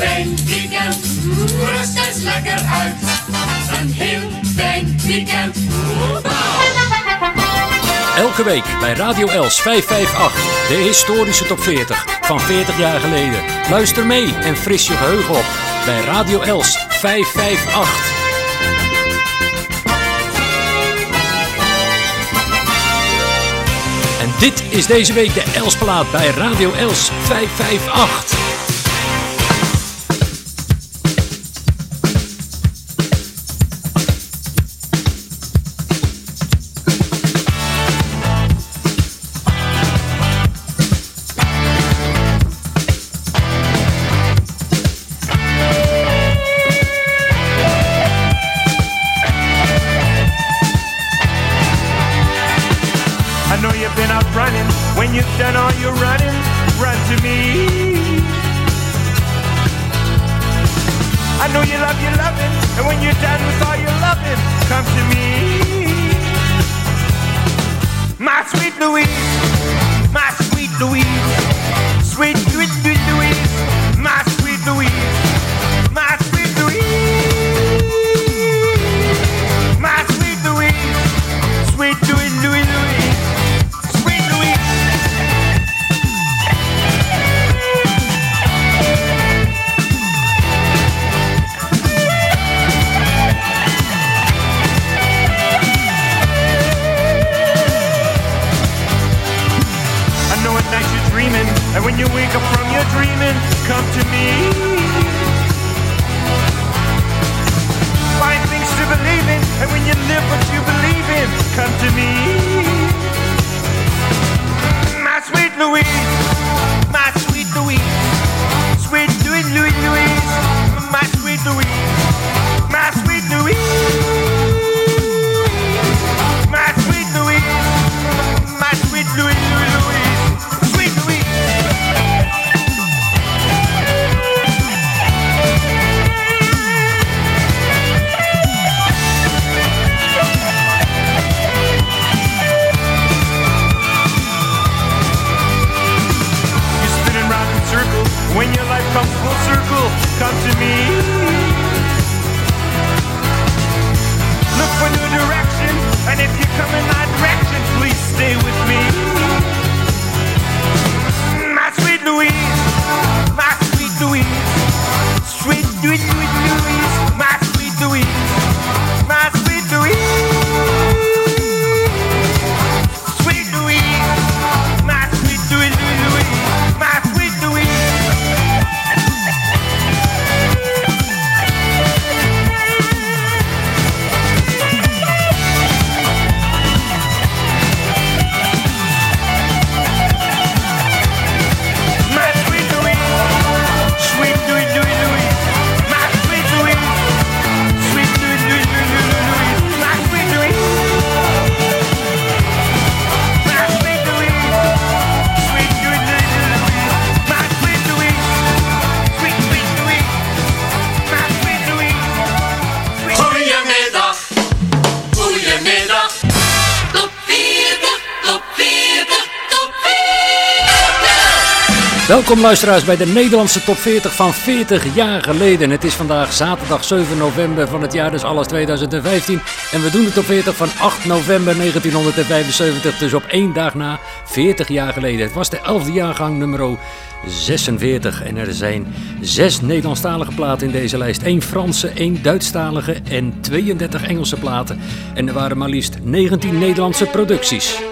fijn weekend, rust lekker uit. Een heel fijn weekend. Elke week bij Radio Els 558, de historische top 40 van 40 jaar geleden. Luister mee en fris je geheugen op bij Radio Els 558. En dit is deze week de Elsplaat bij Radio Els 558. Welkom luisteraars bij de Nederlandse top 40 van 40 jaar geleden. Het is vandaag zaterdag 7 november van het jaar, dus alles 2015. En we doen de top 40 van 8 november 1975, dus op één dag na, 40 jaar geleden. Het was de 11e jaargang nummer 46 en er zijn zes Nederlandstalige platen in deze lijst. één Franse, één Duitsstalige en 32 Engelse platen. En er waren maar liefst 19 Nederlandse producties.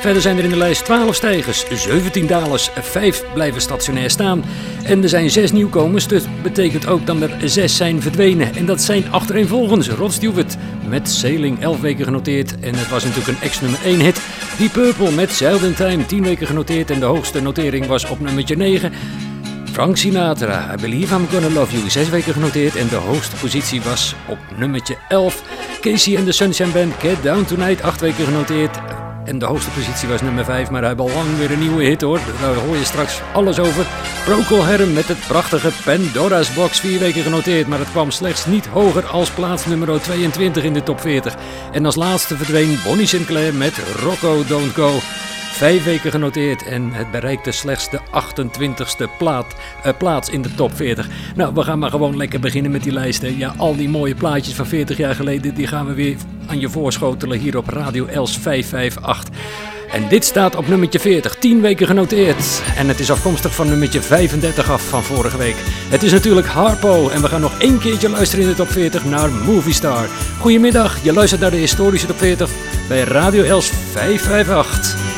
Verder zijn er in de lijst 12 stijgers, 17 dalers, 5 blijven stationair staan. En er zijn 6 nieuwkomers, dus betekent ook dat er 6 zijn verdwenen. En dat zijn achtereenvolgens Rod Stewart met Sailing 11 weken genoteerd. En het was natuurlijk een ex-nummer 1 hit. Die Purple met Sailed Time 10 weken genoteerd. En de hoogste notering was op nummertje 9. Frank Sinatra, I Believe I'm Gonna Love You, 6 weken genoteerd. En de hoogste positie was op nummertje 11. Casey and the Sunshine Band, Get Down Tonight, 8 weken genoteerd. En de hoogste positie was nummer 5, maar hij heeft al lang weer een nieuwe hit hoor. Daar hoor je straks alles over. Procol met het prachtige Pandora's Box, vier weken genoteerd. Maar het kwam slechts niet hoger als plaats nummer 22 in de top 40. En als laatste verdween Bonnie Sinclair met Rocco Don't Go. Vijf weken genoteerd en het bereikte slechts de 28ste plaat, uh, plaats in de top 40. Nou, we gaan maar gewoon lekker beginnen met die lijsten. Ja, al die mooie plaatjes van 40 jaar geleden, die gaan we weer aan je voorschotelen hier op Radio Els 558. En dit staat op nummertje 40, 10 weken genoteerd. En het is afkomstig van nummertje 35 af van vorige week. Het is natuurlijk Harpo en we gaan nog één keertje luisteren in de top 40 naar Movie Star. Goedemiddag, je luistert naar de historische top 40 bij Radio Els 558.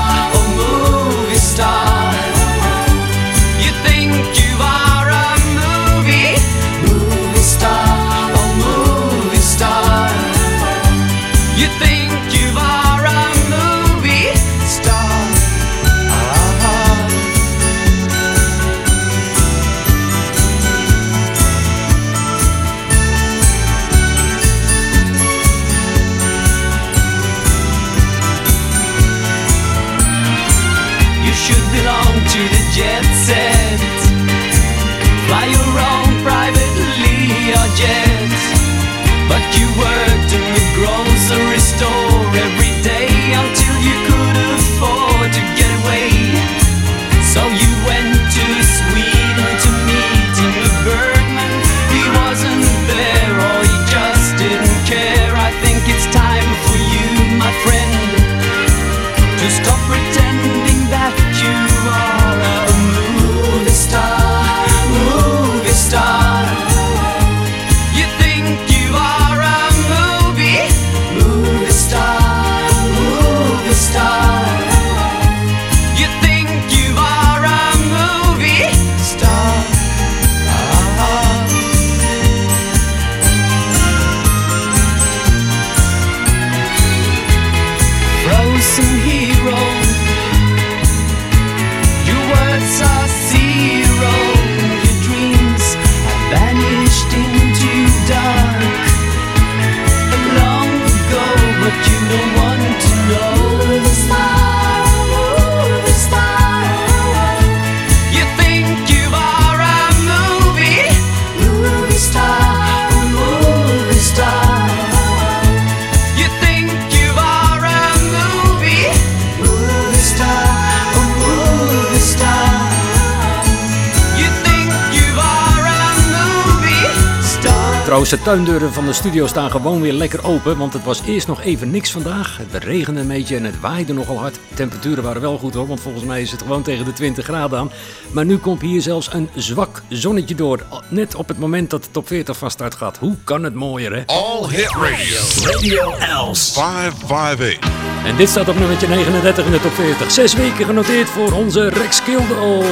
de tuindeuren van de studio staan gewoon weer lekker open, want het was eerst nog even niks vandaag. Het regende een beetje en het waaide nogal hard. De temperaturen waren wel goed hoor, want volgens mij is het gewoon tegen de 20 graden aan. Maar nu komt hier zelfs een zwak zonnetje door, net op het moment dat de top 40 van start gaat. Hoe kan het mooier hè? All Hit Radio. Radio Els. 558. En dit staat op nummertje 39 in de top 40. Zes weken genoteerd voor onze Rex Kildo.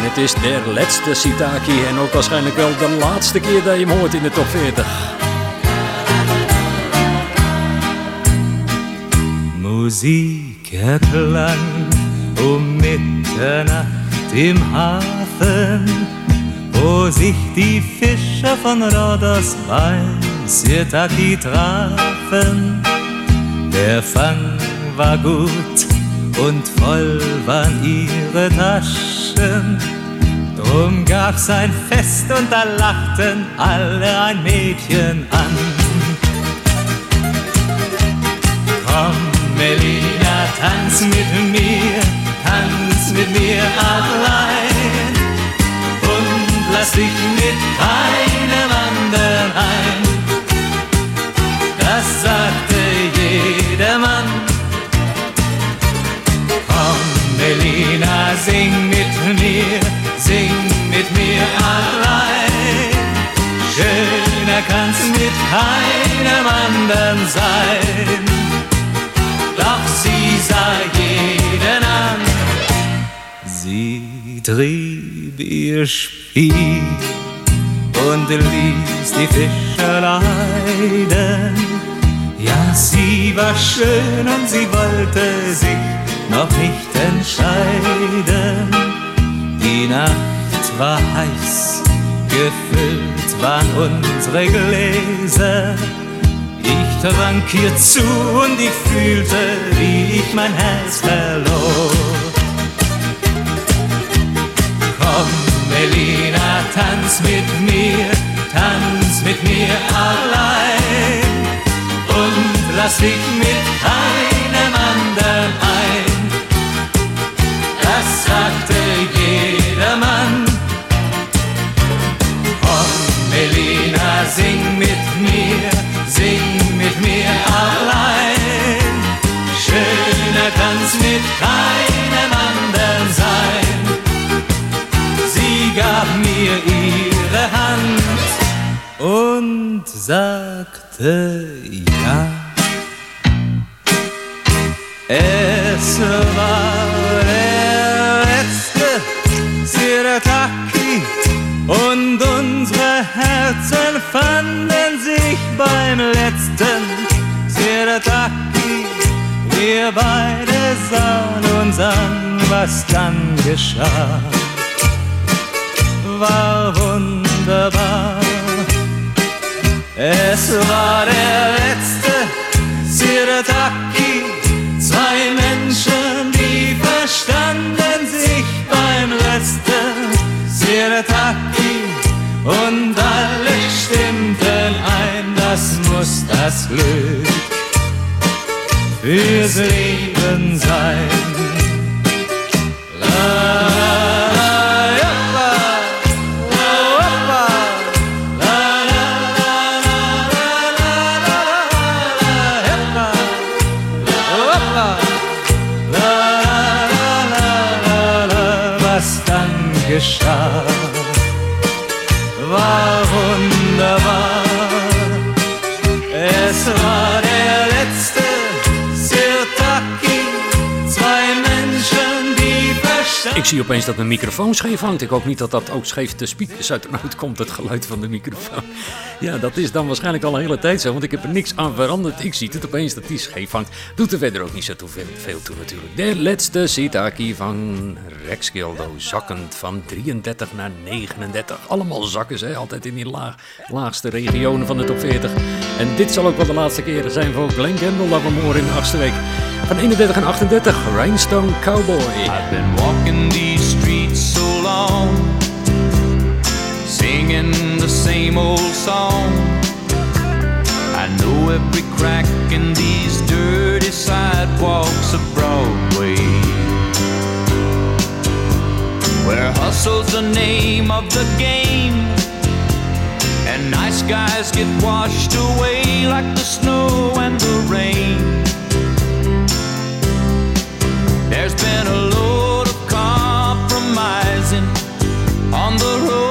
En het is de laatste Sitaki en ook waarschijnlijk wel de laatste keer dat je hem hoort in de top 40. Musik erklang um Mitternacht im Hafen, wo sich die Fischer von Rhodos bei Sirtaki trafen. Der Fang war gut und voll waren ihre Taschen. Drum gab's ein Fest und da lachten alle ein Mädchen an. Komm, Melina, tanz mit mir, tanz mit mir allein und lass dich mit keinem mir, sing mit mir allein. Schöner kann's mit keinem anderen sein. Doch sie sah jeden an. Sie trieb ihr Spiel und ließ die Fische leiden. Ja, sie war schön und sie wollte sich noch nicht entscheiden. Die Nacht war heiß, gefüllt waren unsere Gläser. Ich trank ihr zu und ich fühlte, wie ich mein Herz verlor. Komm, Melina, tanz mit mir, tanz mit mir allein und lass dich mit keinem anderen ein. Das sagte sing mit mir, sing mit mir allein. Schöner kann's mit keinem anderen sein. Sie gab mir ihre Hand und sagte ja. Es war der letzte Sirataki Herzen fanden sich beim letzten Sirataki. Wir beide sahen uns an, was dann geschah war wunderbar. Es war der letzte Sirataki, zwei Menschen, die verstanden sich beim letzten Sirataki und alle stimmten ein, das muss das Glück fürs Leben sein. Ik zie opeens dat mijn microfoon scheef hangt. Ik hoop niet dat dat ook scheef de speakers uit komt, het geluid van de microfoon. Ja, dat is dan waarschijnlijk al een hele tijd zo, want ik heb er niks aan veranderd. Ik zie het opeens dat die scheef hangt. Doet er verder ook niet zo veel toe natuurlijk. De laatste Sitaki van Rex Gildo, zakkend van 33 naar 39. Allemaal zakken ze, altijd in die laag, laagste regionen van de top 40. En dit zal ook wel de laatste keren zijn voor Glenn Campbell, dat we in de achtste week. Van 31 en 38, Rhinestone Cowboy. I've been walking these streets so long, singing the same old song. I know every crack in these dirty sidewalks of Broadway. Where hustle's the name of the game, and nice guys get washed away like the snow and the rain. Been a load of compromising on the road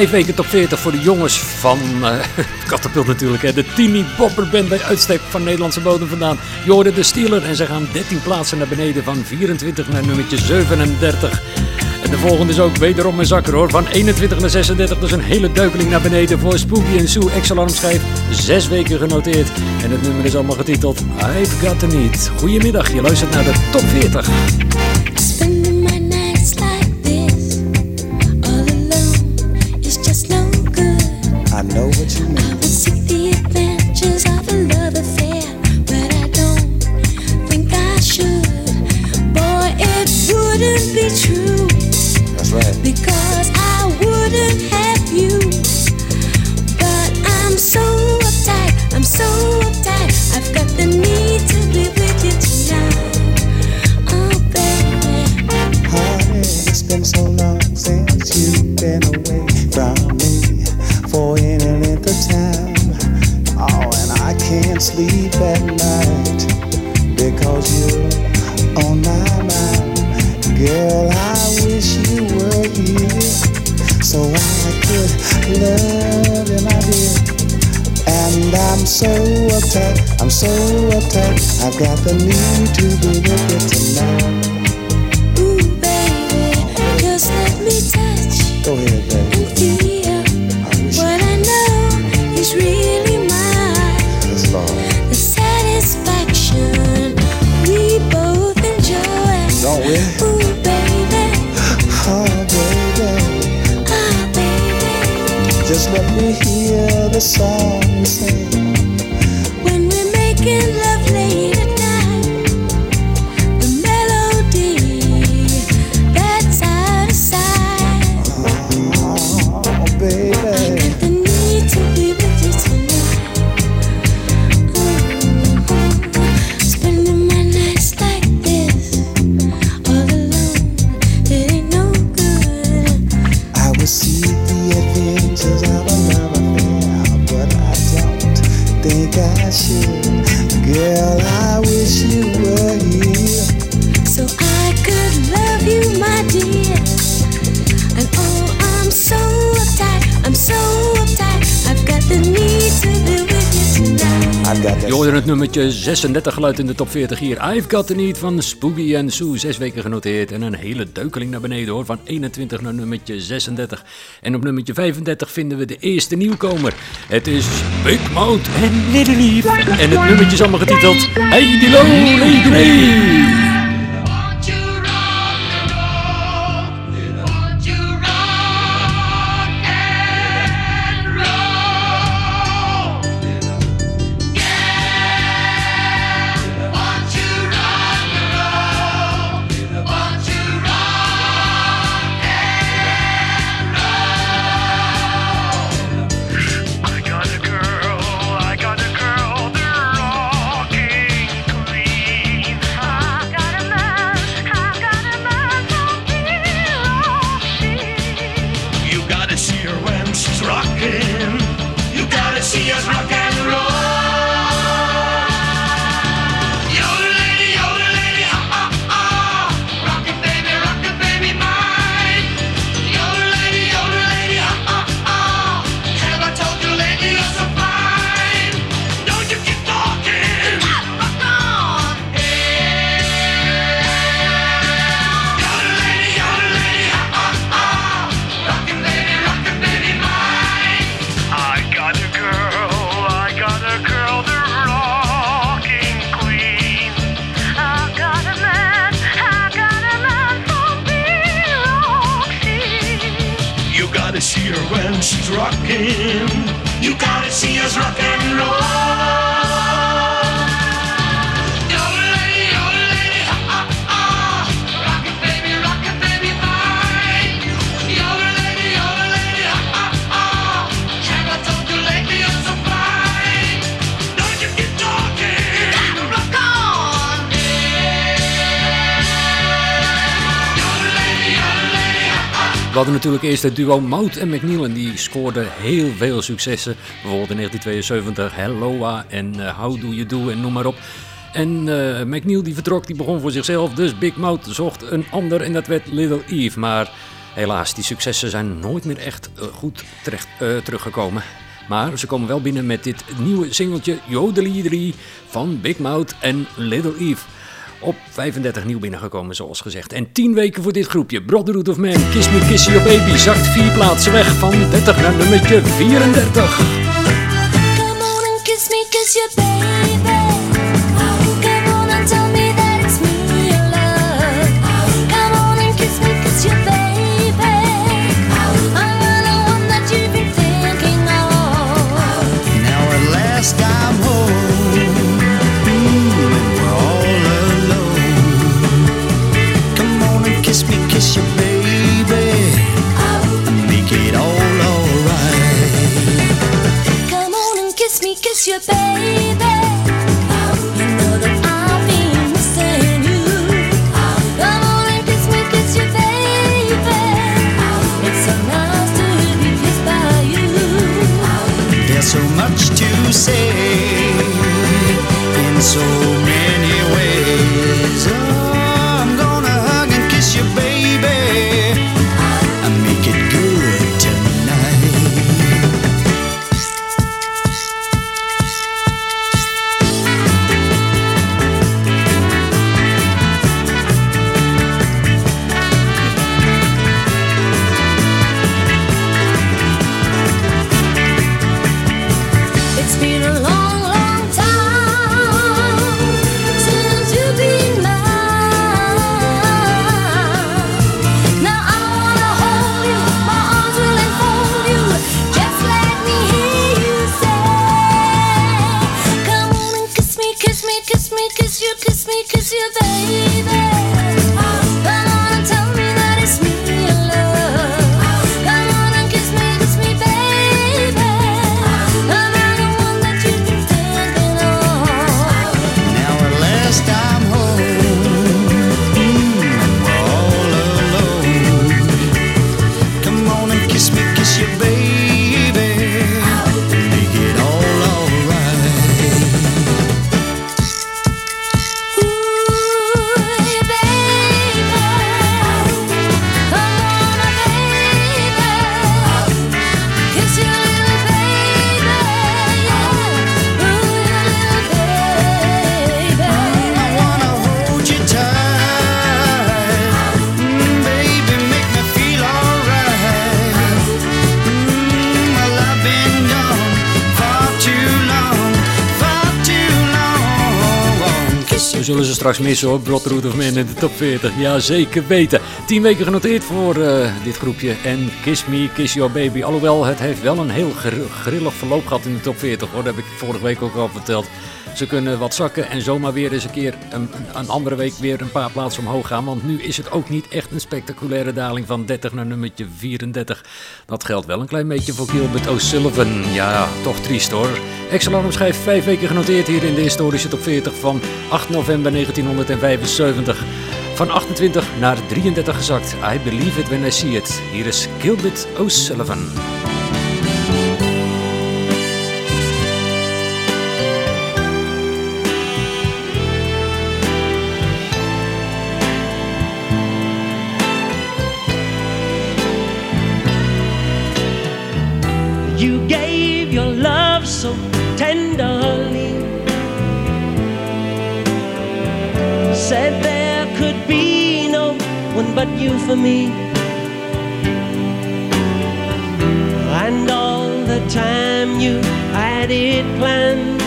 Vijf weken top 40 voor de jongens van uh, natuurlijk. Hè. De Timmy Bopper Band bij uitstek van Nederlandse bodem vandaan. Jorden de Steeler en ze gaan 13 plaatsen naar beneden van 24 naar nummertje 37. En de volgende is ook wederom een zakker hoor. Van 21 naar 36, dus een hele duikeling naar beneden voor Spooky en Sue. Ex-alarmschijf, zes weken genoteerd. En het nummer is allemaal getiteld I've Got The Need. Goedemiddag, je luistert naar de top 40. 36 geluid in de top 40 hier. I've Got The Need van Spooky en Sue. Zes weken genoteerd en een hele deukeling naar beneden hoor. Van 21 naar nummertje 36. En op nummertje 35 vinden we de eerste nieuwkomer. Het is Big Mouth en Little En het nummertje is allemaal getiteld Hey Dilo, Lady natuurlijk eerst het duo Mout en McNeil en die scoorden heel veel successen. Bijvoorbeeld in 1972 Helloa uh, en uh, How Do You Do en noem maar op. En uh, McNeil die vertrok, die begon voor zichzelf, dus Big Mout zocht een ander en dat werd Little Eve. Maar helaas, die successen zijn nooit meer echt goed terecht, teruggekomen. Maar ze komen wel binnen met dit nieuwe singeltje Jodeliedrie van Big Mout en Little Eve. Op 35 nieuw binnengekomen, zoals gezegd. En 10 weken voor dit groepje. Brotherhood of Man, Kiss Me Kiss Your Baby zakt 4 plaatsen weg van 30 naar nummertje 34. Come on and kiss me, kiss your baby. your baby. Straks missen hoor, of Men in de top 40. Ja, zeker weten. 10 weken genoteerd voor eh, dit groepje. En Kiss Me, Kiss Your Baby. Alhoewel, het heeft wel een heel gr- grillig verloop gehad in de top 40 hoor. Dat heb ik vorige week ook al verteld. Ze kunnen wat zakken en zomaar weer eens een keer een, andere week weer een paar plaatsen omhoog gaan. Want nu is het ook niet echt een spectaculaire daling van 30 naar nummertje 34. Dat geldt wel een klein beetje voor Gilbert O'Sullivan. Ja, toch triest hoor. Exalarm schijf vijf weken genoteerd hier in de historische top 40 van 8 november 1975. Van 28 naar 33 gezakt. I believe it when I see it. Hier is Gilbert O'Sullivan. So tenderly. Said there could be no one but you for me. And all the time you had it planned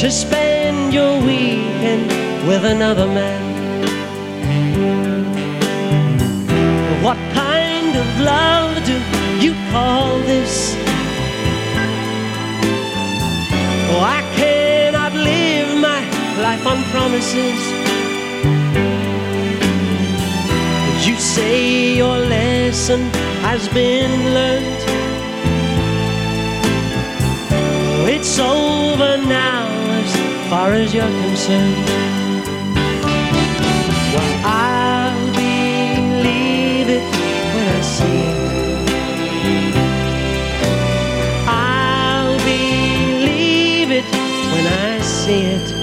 to spend your weekend with another man. What kind of love do you call this? Oh, I cannot live my life on promises. You say your lesson has been learned. It's over now as far as you're concerned. See it.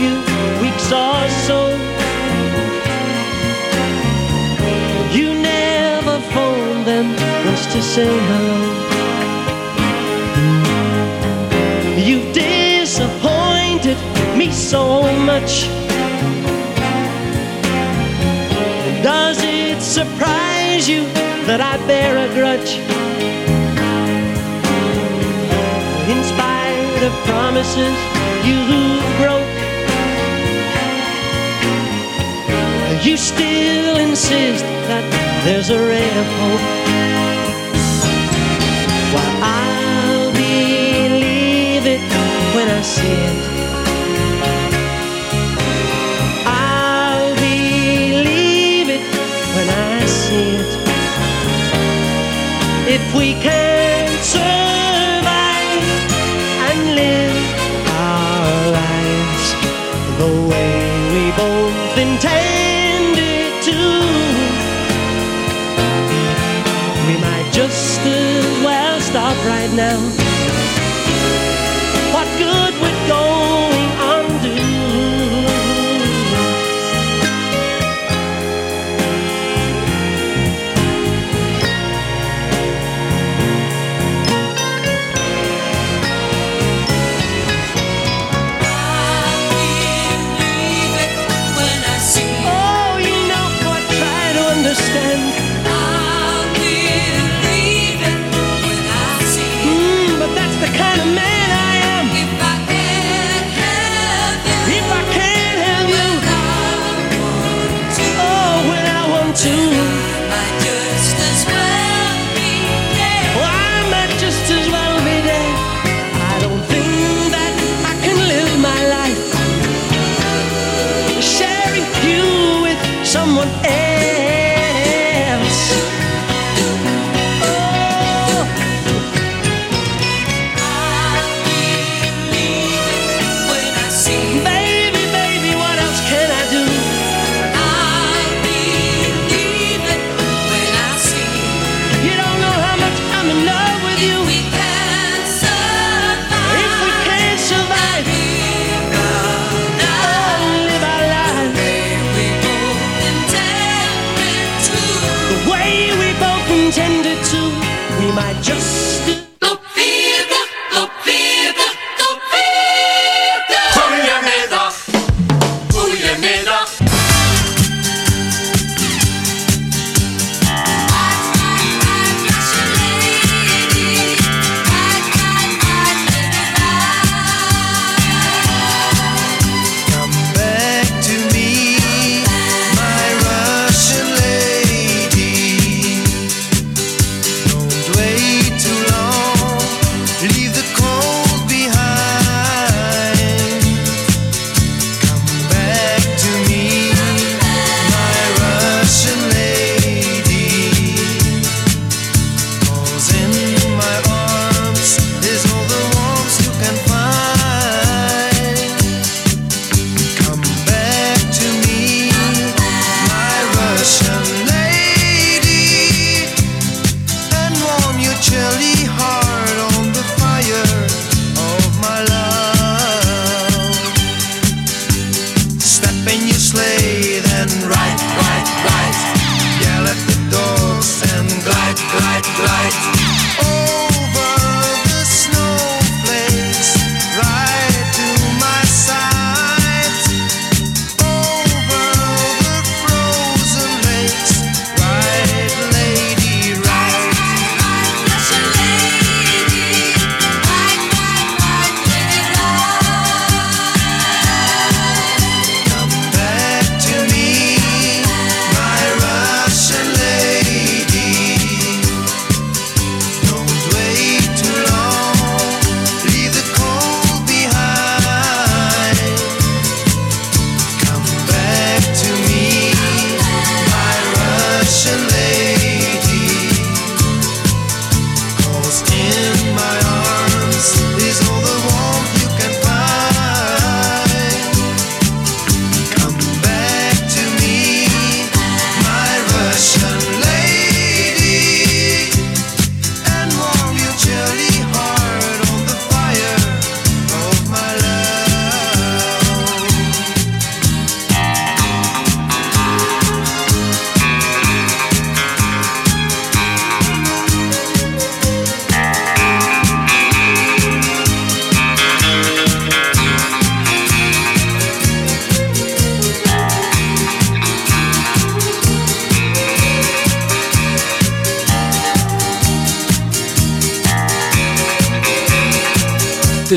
Few weeks or so, you never phoned them once to say hello. You've disappointed me so much. Does it surprise you that I bear a grudge? In spite of promises you broke, you still insist that there's a ray of hope. Well, I'll believe it when I see it. I'll believe it when I see it. If we can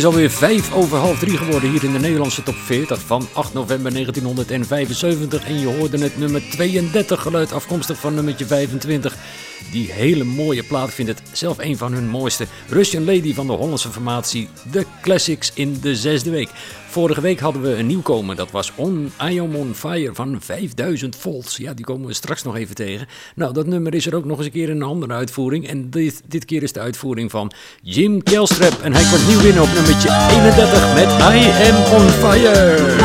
is alweer vijf over half drie geworden hier in de Nederlandse top 40 van 8 november 1975. En je hoorde het nummer 32 geluid afkomstig van nummertje 25. Die hele mooie plaat ik vind het zelf een van hun mooiste. Russian Lady van de Hollandse formatie The Classics in de zesde week. Vorige week hadden we een nieuwkomer, dat was On I Am On Fire van 5000 volts. Ja, die komen we straks nog even tegen. Nou, dat nummer is er ook nog eens een keer in een andere uitvoering. En dit, dit keer is de uitvoering van Jim Kelstrap. En hij komt nieuw binnen op nummertje 31 met I Am On Fire.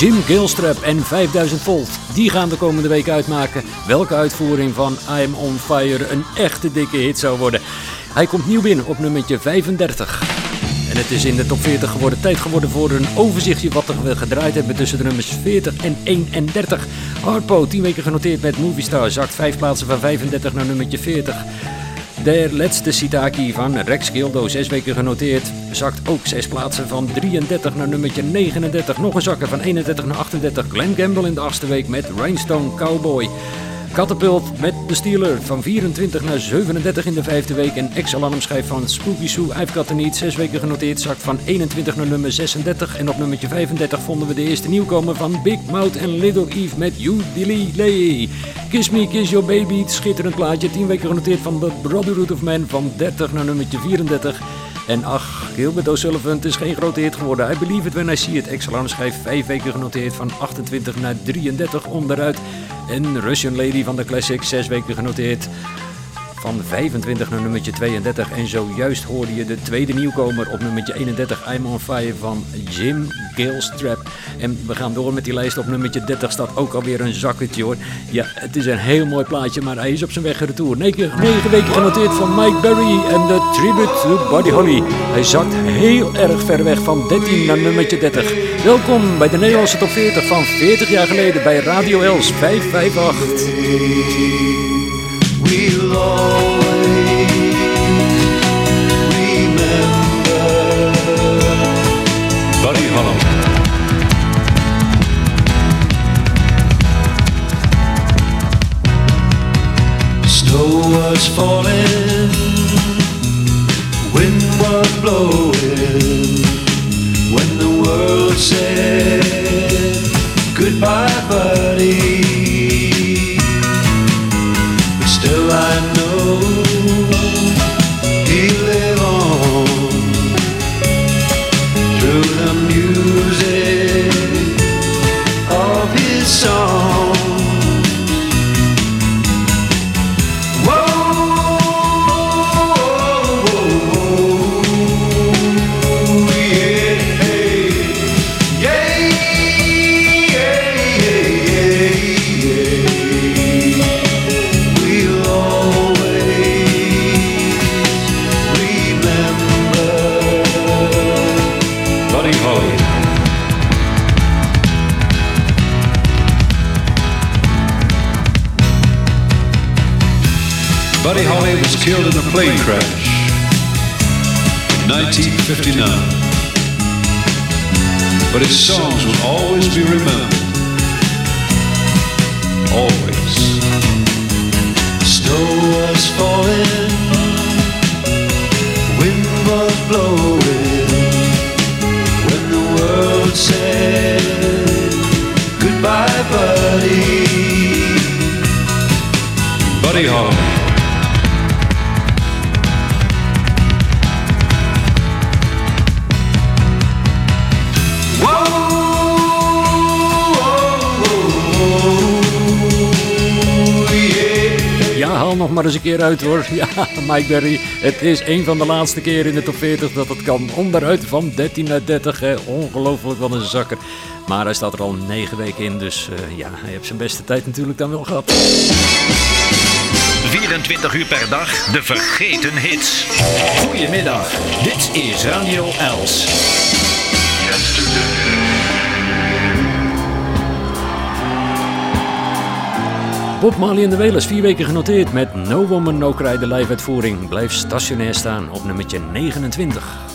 Jim Gilstrap en 5000 volt. Die gaan de komende week uitmaken welke uitvoering van I'm on Fire een echte dikke hit zou worden. Hij komt nieuw binnen op nummertje 35. En het is in de top 40 geworden. Tijd geworden voor een overzichtje wat we gedraaid hebben tussen de nummers 40 en 31. Hardpo, 10 weken genoteerd met Movistar, zakt 5 plaatsen van 35 naar nummertje 40. De laatste Sitaki van Rex Gildo, 6 weken genoteerd, zakt ook 6 plaatsen van 33 naar nummertje 39. Nog een zakker van 31 naar 38. Glenn Campbell in de achtste week met Rhinestone Cowboy. Catapult met de Steeler van 24 naar 37 in de vijfde week. En ex-alarmschijf van Spooky Sue, I've Got Need, 6 weken genoteerd, zakt van 21 naar nummer 36. En op nummertje 35 vonden we de eerste nieuwkomer van Big Mouth en Little Eve met You Delay. Kiss Me, Kiss Your Baby, schitterend plaatje. 10 weken genoteerd van The Brotherhood of Man van 30 naar nummertje 34. En ach, Gilbert O'Sullivan, het is geen grote hit geworden. I Believe It When I See It. Schijf 5 weken genoteerd van 28 naar 33 onderuit. En Russian Lady van de Classic. 6 weken genoteerd van 25 naar nummertje 32. En zojuist hoorde je de tweede nieuwkomer op nummertje 31, I'm on Fire van Jim Gilstrap. En we gaan door met die lijst. Op nummertje 30 staat ook alweer een zakketje hoor. Ja, het is een heel mooi plaatje, maar hij is op zijn weg retour. 9, 9 weken genoteerd van Mike Berry en de tribute to Buddy Holly. Hij zakt heel erg ver weg van 13 naar nummertje 30. Welkom bij de Nederlandse top 40 van 40 jaar geleden bij Radio Els 558. Was falling, wind was blowing when the world said goodbye, buddy. Plane crash in 1959. But his songs will always be remembered. Always. Snow was falling, wind was blowing, when the world said goodbye, buddy. Buddy Holly. Nog maar eens een keer uit hoor. Ja, Mike Berry. Het is een van de laatste keren in de top 40 dat het kan. Onderuit van 13 naar 30. Hè. Ongelooflijk wat een zakker. Maar hij staat er al 9 weken in. Dus eh, ja, hij heeft zijn beste tijd natuurlijk dan wel gehad. 24 uur per dag de vergeten hits. Goedemiddag, dit is Radio Els. Bob Marley en de Wailers, vier weken genoteerd met No Woman No Cry, de live-uitvoering. Blijft stationair staan op nummertje 29.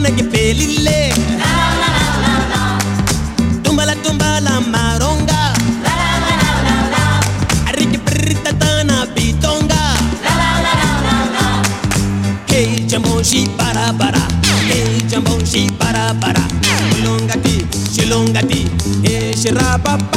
mana que pelile. Tumba la tumba la maronga. Arriki perrita tana pitonga. Que el chambonji para para. Que el chambonji para para. Shilongati, shilongati. Eh, shirapapa.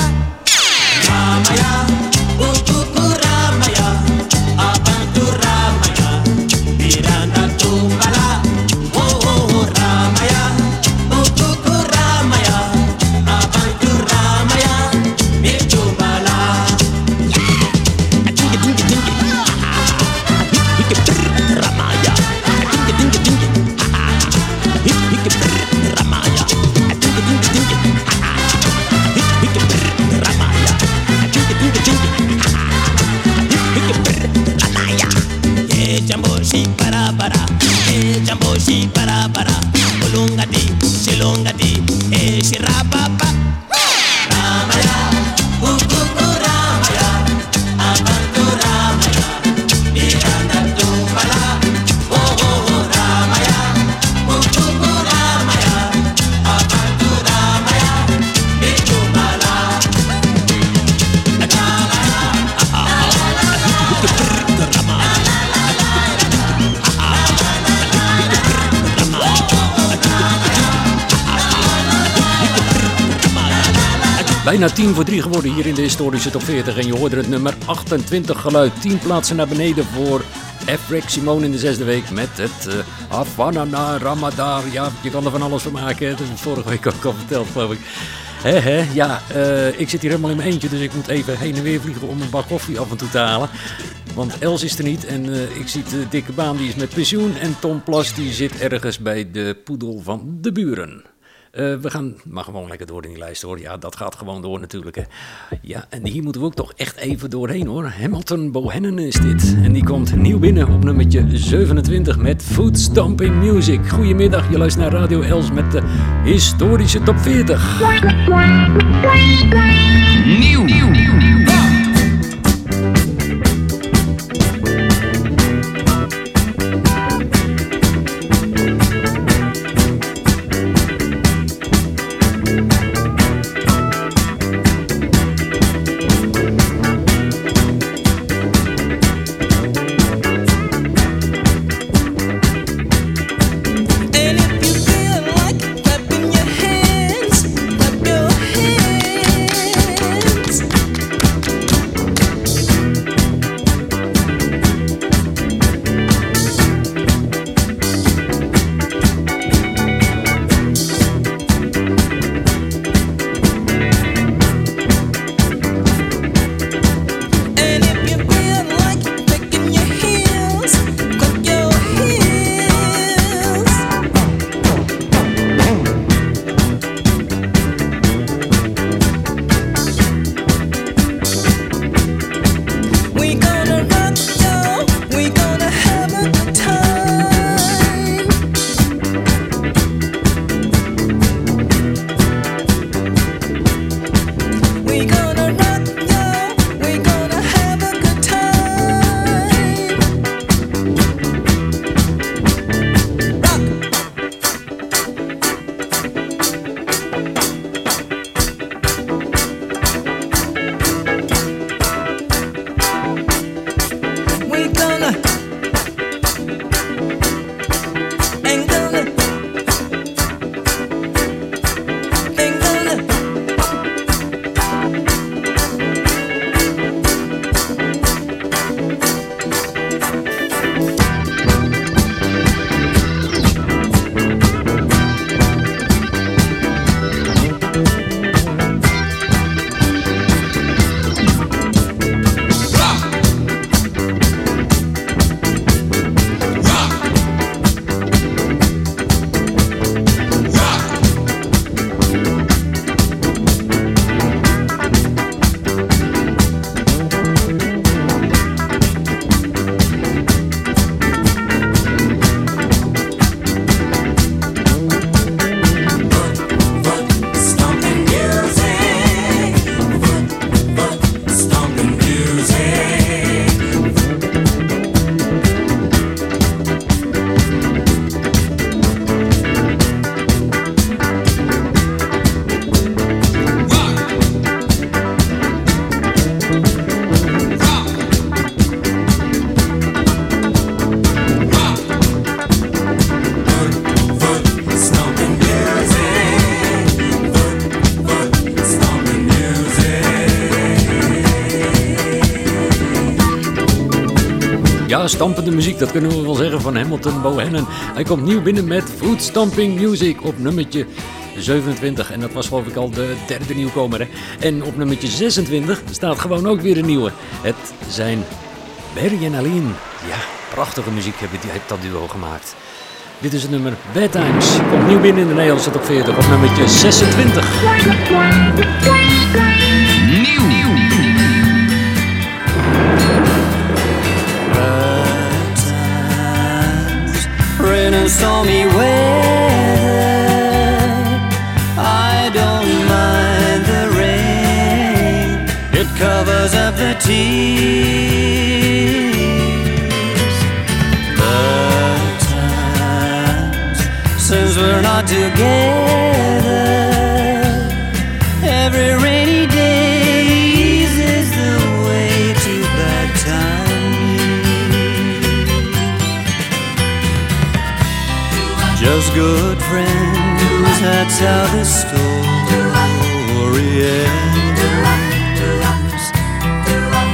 Bijna 10 voor 3 geworden hier in de historische top 40. En je hoorde het nummer 28 geluid. 10 plaatsen naar beneden voor Efrik Simone in de zesde week met het uh, Ramadar. Ja, je kan er van alles van maken. Dat ik vorige week ook al verteld, geloof ik. Ja, eh, ik zit hier helemaal in mijn eentje, dus ik moet even heen en weer vliegen om een bak koffie af en toe te halen. Want Els is er niet en eh, ik zie de dikke baan, die is met pensioen. En Tom Plas, die zit ergens bij de poedel van de buren. Eh, we gaan maar gewoon lekker door in die lijst hoor. Ja, dat gaat gewoon door natuurlijk. Hè. Ja, en hier moeten we ook toch echt even doorheen hoor. Hamilton Bohannon is dit. En die komt nieuw binnen op nummertje 27 met Food Stomping Music. Goedemiddag, je luistert naar Radio Els met de historische top 40. Nieuw. And stampende muziek, dat kunnen we wel zeggen van Hamilton Bohannon. Hij komt nieuw binnen met Food Stamping Music op nummertje 27. En dat was geloof ik al de derde nieuwkomer. En op nummertje 26 staat gewoon ook weer een nieuwe. Het zijn Barry en Aline. Ja, prachtige muziek hebben die, heeft dat duo gemaakt. Dit is het nummer Bad Times. Komt nieuw binnen in de Nederlandse top 40 op nummertje 26. Stormy weather. I don't mind the rain, it covers up the tears. But times since we're not together, good friends, that's how this story ends.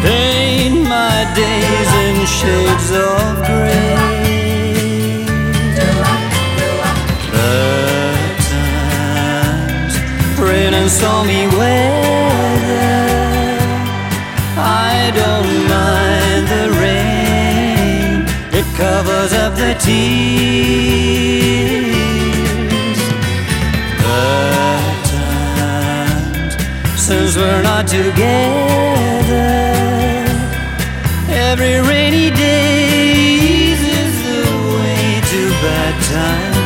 Paint my days in shades of gray. Bad times, rain and stormy weather. I don't mind the rain, it covers up the tears. Since we're not together. Every rainy day eases the way to bad times.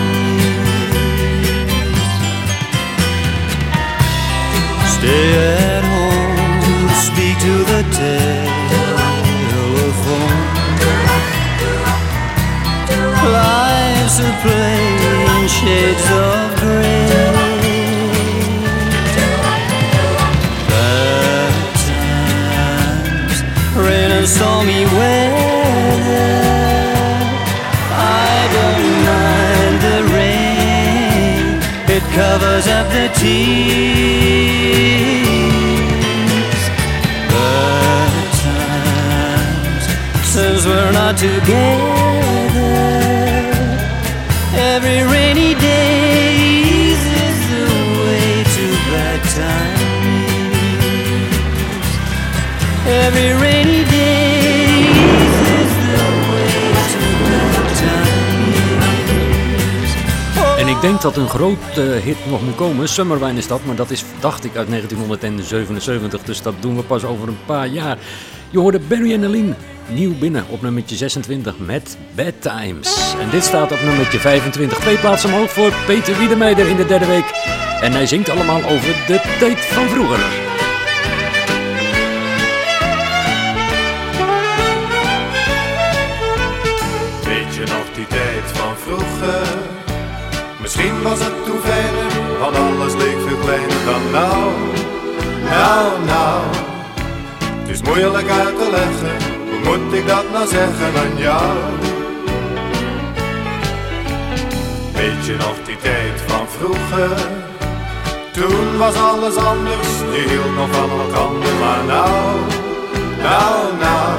Stay at home, speak to the telephone. Life's a play in shades of covers up the tears. Bad times, since we're not together. Every rainy day eases the way to bad times. Every rainy ik denk dat een grote hit nog moet komen. Summerwine is dat, maar dat is, dacht ik, uit 1977. Dus dat doen we pas over een paar jaar. Je hoorde Barry en Aline nieuw binnen op nummertje 26 met Bad Times. En dit staat op nummertje 25. Twee plaatsen omhoog voor Peter Wiedemeijer in de derde week. En hij zingt allemaal over de tijd van vroeger. Moeilijk uit te leggen hoe moet ik dat nou zeggen aan jou? Weet je nog die tijd van vroeger? Toen was alles anders, je hield nog van elkaar, maar nou, nou, nou.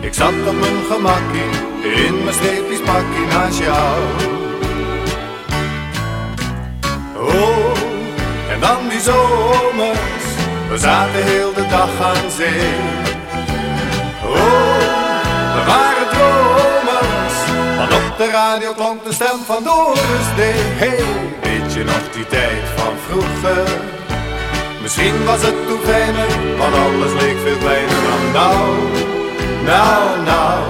Ik zat op mijn gemakkie, in mijn streepjes pakkie naast jou. Oh, en dan die zomers, we zaten heel de dag aan zee. Oh, we waren dromers, want op de radio klonk de stem van Doris D. Hey, weet je nog die tijd van vroeger? Misschien was het toen want alles leek veel kleiner dan nou. Nou, nou,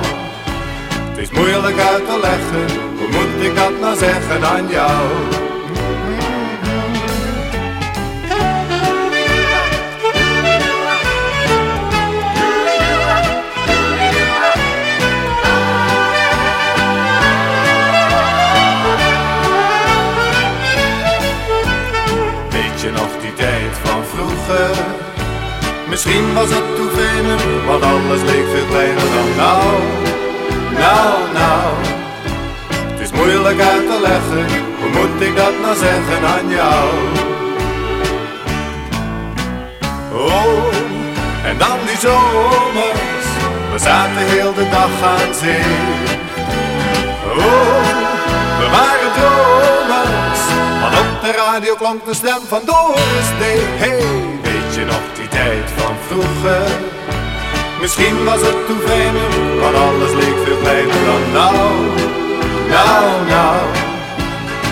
het is moeilijk uit te leggen, hoe moet ik dat nou zeggen aan jou? Misschien was het fijner, want alles leek veel kleiner dan nou. Nou, nou, het is moeilijk uit te leggen, hoe moet ik dat nou zeggen aan jou? Oh, en dan die zomers, we zaten heel de dag aan zee. Oh, we waren de radio klonk de stem van Doris D. Hey, weet je nog die tijd van vroeger? Misschien was het toen fijner, want alles leek veel kleiner dan nou. Nou, nou,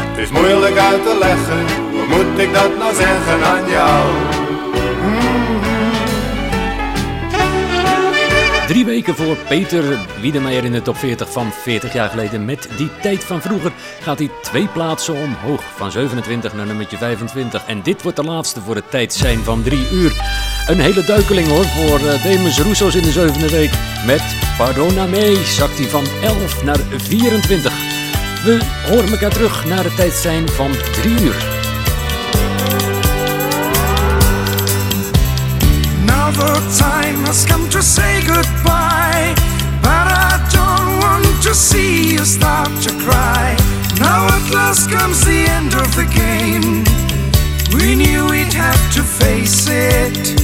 het is moeilijk uit te leggen, hoe moet ik dat nou zeggen aan jou? Drie weken voor Peter Wiedemeyer in de top 40 van 40 jaar geleden. Met die tijd van vroeger gaat hij twee plaatsen omhoog. Van 27 naar nummertje 25. En dit wordt de laatste voor het tijd zijn van drie uur. Een hele duikeling hoor voor eh, Demus Roussos in de zevende week. Met Pardona Me zakt hij van 11 naar 24. We horen elkaar terug naar het tijd zijn van drie uur. Now the time has come to say goodbye. But I don't want to see you start to cry. Now at last comes the end of the game. We knew we'd have to face it.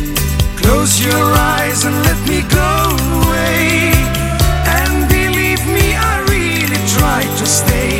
Close your eyes and let me go away. And believe me, I really tried to stay.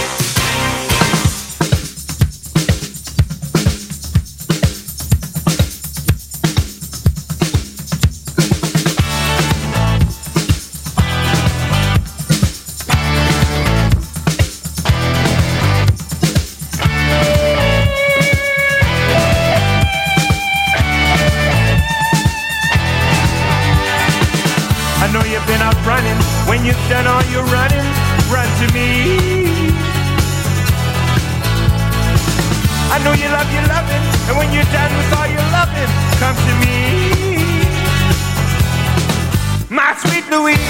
You've done all your running, run to me. I know you love your loving, and when you're done with all your loving, come to me. My sweet Louise,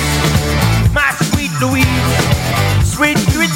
my sweet Louise, sweet, sweet,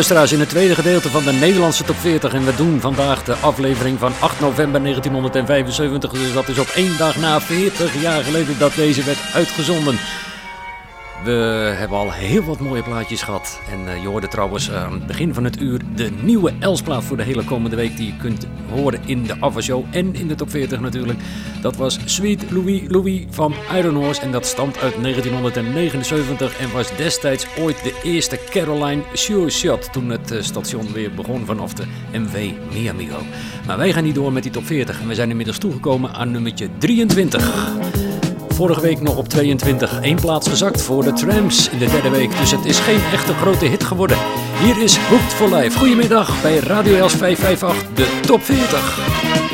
luisteraars in het tweede gedeelte van de Nederlandse top 40. En we doen vandaag de aflevering van 8 november 1975. Dus dat is op één dag na 40 jaar geleden dat deze werd uitgezonden. We hebben al heel wat mooie plaatjes gehad. En eh, je hoorde trouwens eh, aan het begin van het uur de nieuwe Elsplaat voor de hele komende week. Die je kunt horen in de Ava en in de top 40 natuurlijk. Dat was Sweet Louis Louis van Iron Horse. En dat stamt uit 1979 en was destijds ooit de eerste Caroline Sure Shot. Toen het eh, station weer begon vanaf de MV Miamigo. Maar wij gaan niet door met die top 40. En we zijn inmiddels toegekomen aan nummertje 23. Vorige week nog op 22. Eén plaats gezakt voor de Trams in de derde week. Dus het is geen echte grote hit geworden. Hier is Hooked for Life. Goedemiddag bij Radio Els 558, de top 40.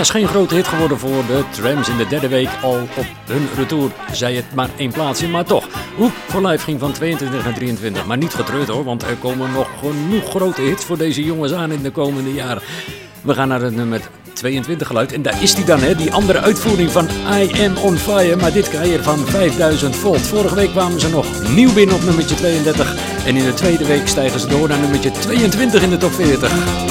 Helaas geen grote hit geworden voor de Trams in de derde week al op hun retour. Zij het maar één plaatsje, maar toch. Hoek voor Life ging van 22 naar 23. Maar niet getreurd hoor, want er komen nog genoeg grote hits voor deze jongens aan in de komende jaren. We gaan naar het nummer 22 geluid. En daar is die dan, hè, die andere uitvoering van I Am On Fire. Maar dit keer van 5000 volt. Vorige week kwamen ze nog nieuw binnen op nummertje 32. En in de tweede week stijgen ze door naar nummertje 22 in de top 40.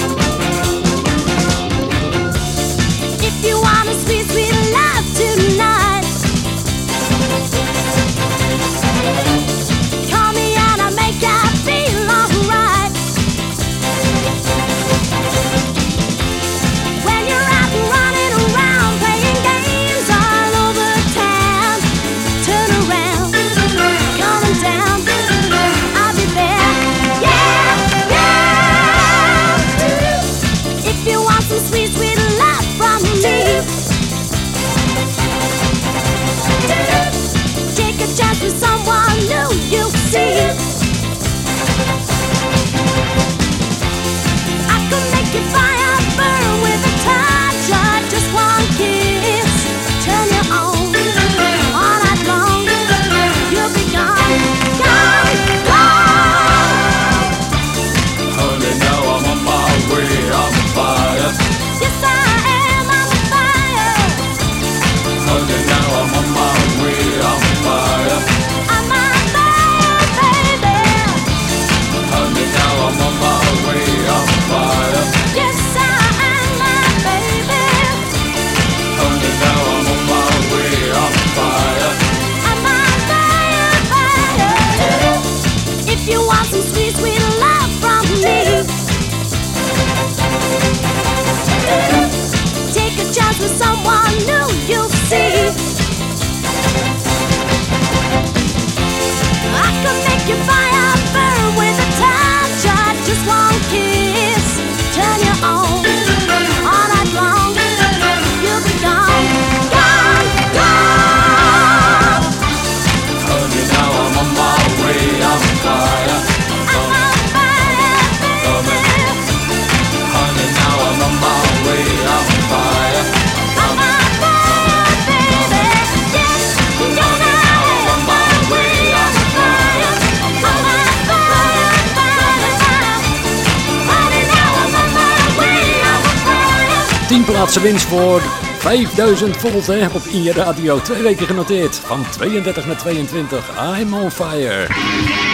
Plaatsen winst voor 5000 volt hè, op In Je Radio. Twee weken genoteerd. Van 32 naar 22. I'm on fire.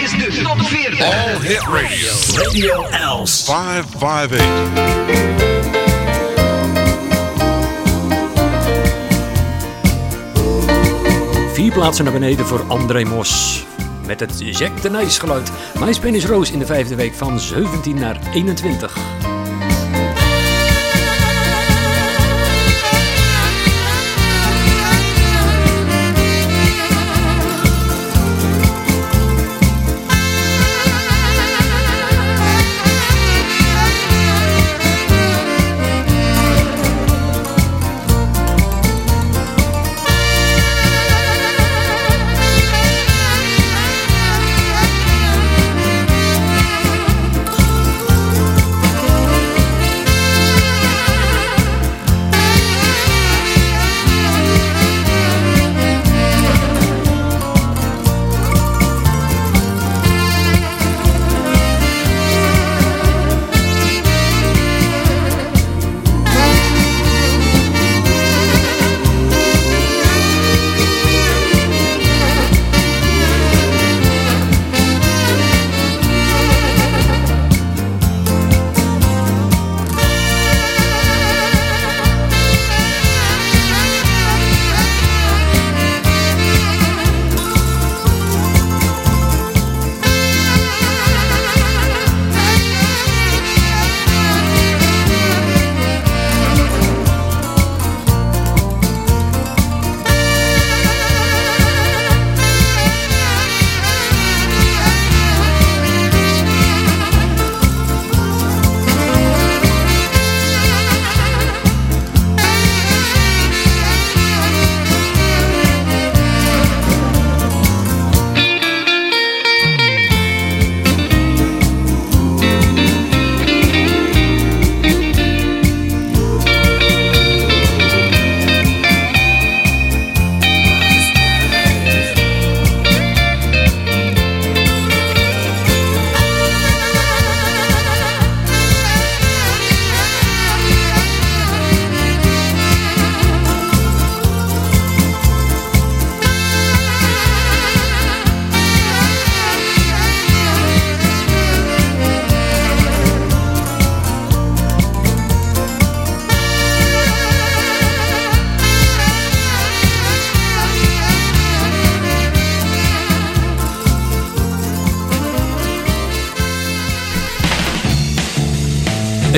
is de top 40. All Hit Radio. Radio Els. 558. Vier plaatsen naar beneden voor André Mos. Met het Jack de Nijs geluid. My Spanish Rose in de vijfde week van 17 naar 21.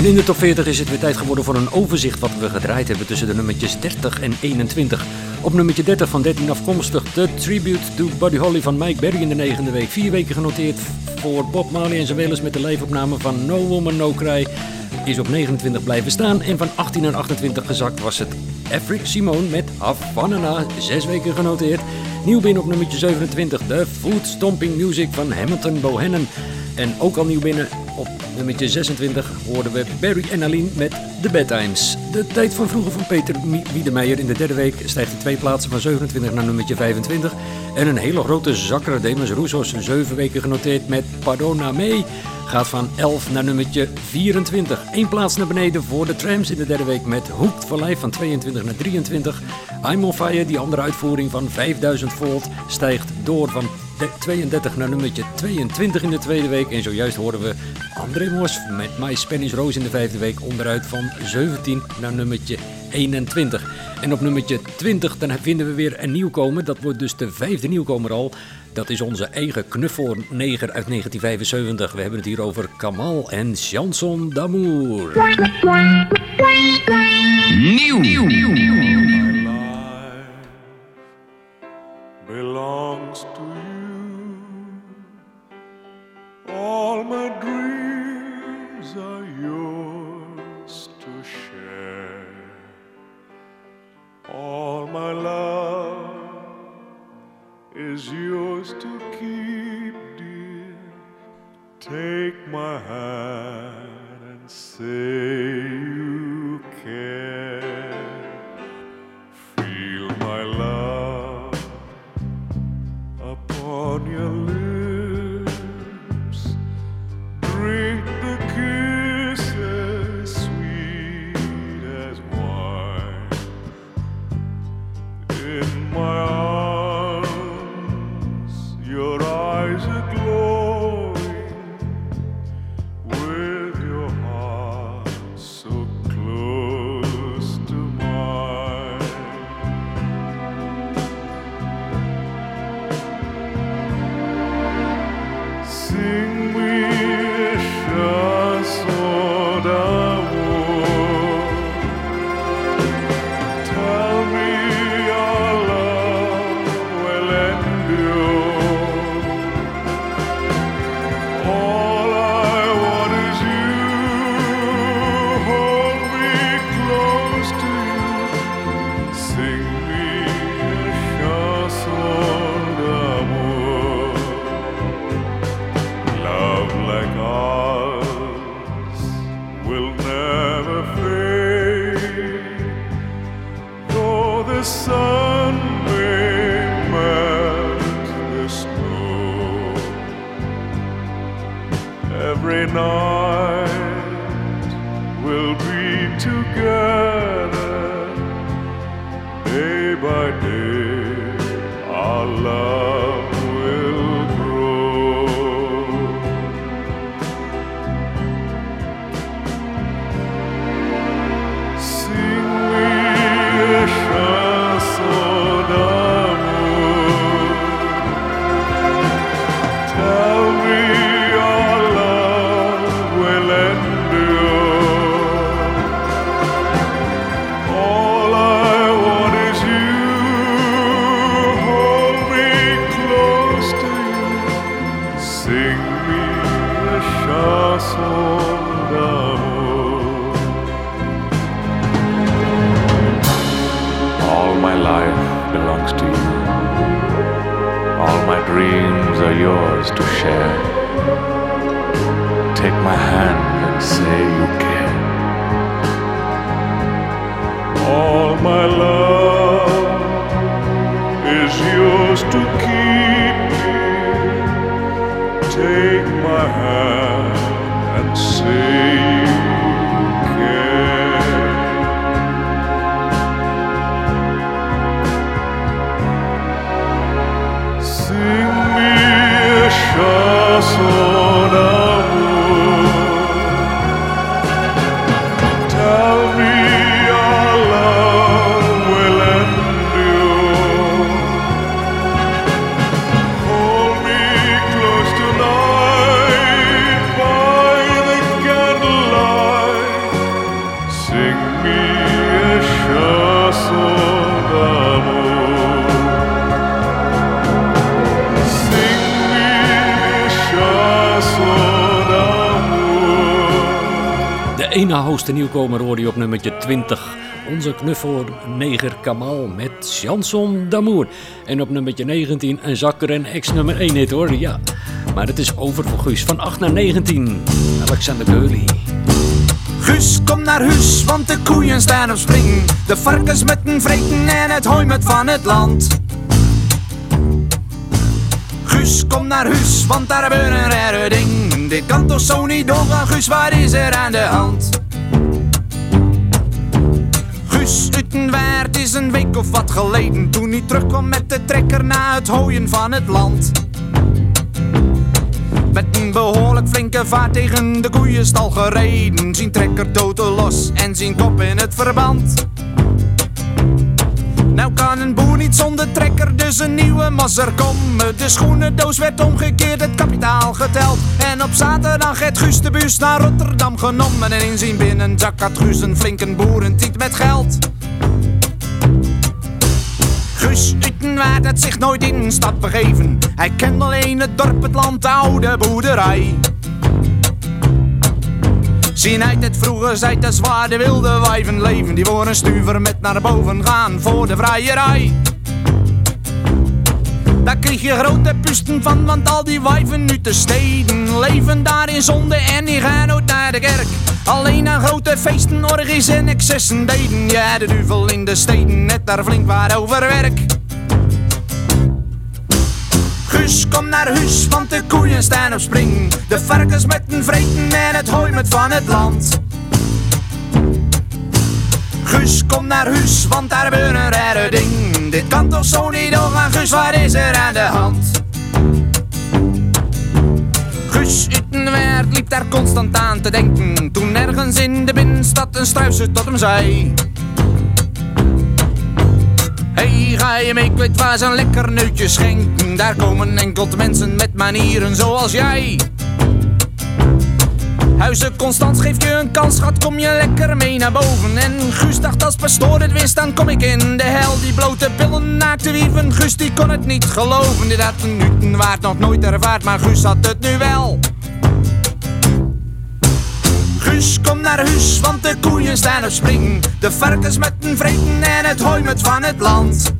In de top 40 is het weer tijd geworden voor een overzicht wat we gedraaid hebben tussen de nummertjes 30 en 21. Op nummertje 30 van 13 afkomstig de Tribute to Buddy Holly van Mike Berry in de negende week. Vier weken genoteerd voor Bob Marley en zijn Wellers met de live-opname van No Woman No Cry. Is op 29 blijven staan en van 18 naar 28 gezakt was het Afric Simone met Havana, zes weken genoteerd. Nieuw binnen op nummertje 27 de Food Stomping Music van Hamilton Bohannon. En ook al nieuw binnen nummertje 26 hoorden we Barry en Aline met The Bedtimes. De tijd van vroeger van Peter Wiedemeijer in de derde week stijgt in twee plaatsen van 27 naar nummertje 25. En een hele grote zakker, Demus Roussos, zeven weken genoteerd met Pardona Me. Gaat van 11 naar nummertje 24. Eén plaats naar beneden voor de Trams in de derde week met Life van 22 naar 23. I'm on Fire, die andere uitvoering van 5000 volt, stijgt door van de 32 naar nummertje 22 in de tweede week. En zojuist horen we André Mos met My Spanish Rose in de vijfde week onderuit van 17 naar nummertje 21. En op nummertje 20 dan vinden we weer een nieuwkomer. Dat wordt dus de vijfde nieuwkomer al. Dat is onze eigen knuffelneger uit 1975. We hebben het hier over Kamal en Chanson d'Amour. belongs ene hoogste nieuwkomer hoorde je op nummertje 20. Onze knuffelneger Kamal met Chanson d'amour. En op nummertje 19 een zakker en ex nummer 1 hit hoor, ja. Maar het is over voor Guus. Van 8 naar 19. Alexander Geulie. Guus, kom naar huis, want de koeien staan op spring. De varkens met een vreten en het hooi met van het land. Guus, kom naar huis, want daar gebeurt een rare ding. Dit kan toch zo niet doorgaan, Guus, wat is er aan de hand? Toen hij terugkwam met de trekker na het hooien van het land Met een behoorlijk flinke vaart tegen de koeienstal gereden Zien trekker totaal los en zien kop in het verband nou kan een boer niet zonder trekker, dus een nieuwe masser komen. De schoenendoos werd omgekeerd, het kapitaal geteld. En op zaterdag het Guus de bus naar Rotterdam genomen. En in zijn binnenzak had Guus een flinke boerentiet met geld. Had zich nooit in een stad begeven. Hij kende alleen het dorp, het land, de oude boerderij. Zien uit het vroege zijt de zwaar de wilde wijven leven. Die voor een stuver met naar boven gaan voor de vrijerij Daar kreeg je grote pusten van, want al die wijven nu te steden Leven daar in zonde en die gaan ook naar de kerk. Alleen aan grote feesten, orgies en excessen deden. Ja, de duvel in de steden, net daar flink waar over werk Guus, kom naar huis, want de koeien staan op spring. De varkens met een vreten en het hooi met van het land. Guus, kom naar huis, want daar gebeurt een rare ding. Dit kan toch zo niet doorgaan, Guus, wat is er aan de hand? Guus Utenwaard liep daar constant aan te denken. Toen ergens in de binnenstad een struisje tot hem zei. Hey, ga je mee, ik weet waar ze een lekker neutje schenken. Daar komen enkel mensen met manieren zoals jij. Huizen Constant geeft je een kans, schat, kom je lekker mee naar boven. En Guus dacht als pastoor het wist, dan kom ik in de hel. Die blote billen naakte wieven, Guus die kon het niet geloven. Dit had een waard nog nooit ervaard, maar Guus had het nu wel. Guus, kom naar huis, want de koeien staan op spring. De varkens met een vreten en het hooi met van het land.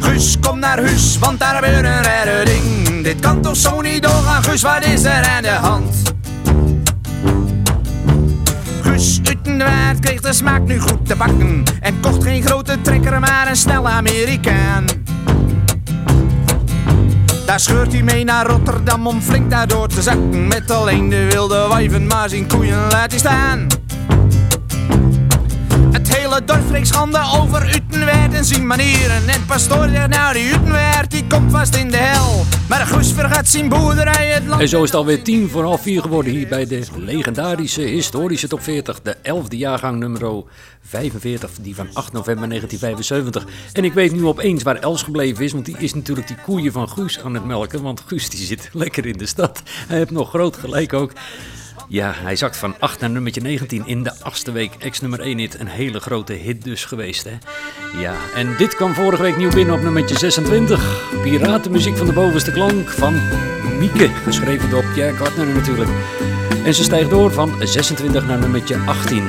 Guus, kom naar huis, want daar gebeurt een rare ding. Dit kan toch zo niet doorgaan, Guus, wat is er aan de hand? Guus Utenwaard kreeg de smaak nu goed te bakken. En kocht geen grote trekker, maar een snelle Amerikaan. Daar scheurt hij mee naar Rotterdam om flink daardoor te zakken. Met alleen de wilde wijven, maar zijn koeien laat hij staan. Het hele dorp spreekt schande over Utenwaard en zijn manieren. En pastoor zegt nou, die Utenwaard die komt vast in de hel. Maar de Guus vergaat zijn boerderij het land. En zo is het alweer tien voor half vier geworden hier bij de legendarische historische top 40. De 11e jaargang nummer 45, die van 8 november 1975. En ik weet nu opeens waar Els gebleven is, want die is natuurlijk die koeien van Guus aan het melken. Want Guus die zit lekker in de stad. Hij heeft nog groot gelijk ook. Ja, hij zakt van 8 naar nummertje 19 in de achtste week. Ex nummer 1 hit, een hele grote hit dus geweest hè. Ja, en dit kwam vorige week nieuw binnen op nummertje 26. Piratenmuziek van de bovenste klank van Mieke. Geschreven door Pierre Gardner natuurlijk. En ze stijgt door van 26 naar nummertje 18.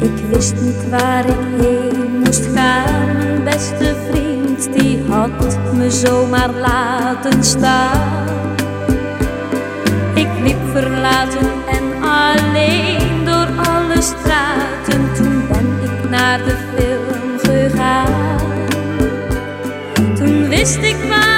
Ik wist niet waar ik heen moest gaan. Mijn beste vriend, die had me zomaar laten staan. Ik liep verlaten en alleen door alle straten. Toen ben ik naar de film gegaan. Toen wist ik waarom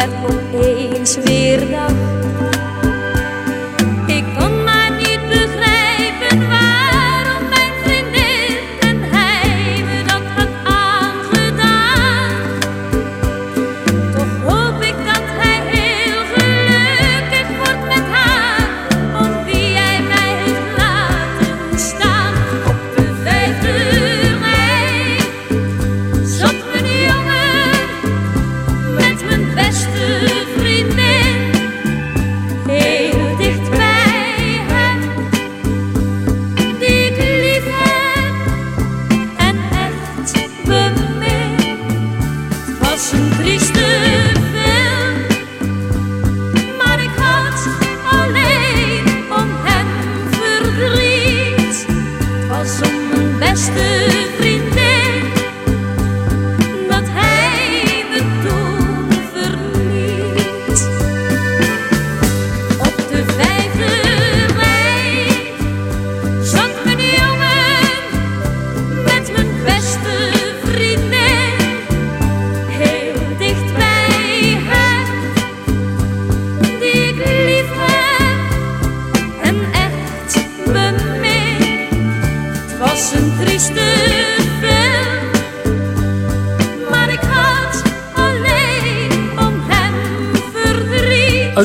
werd opeens weer dag.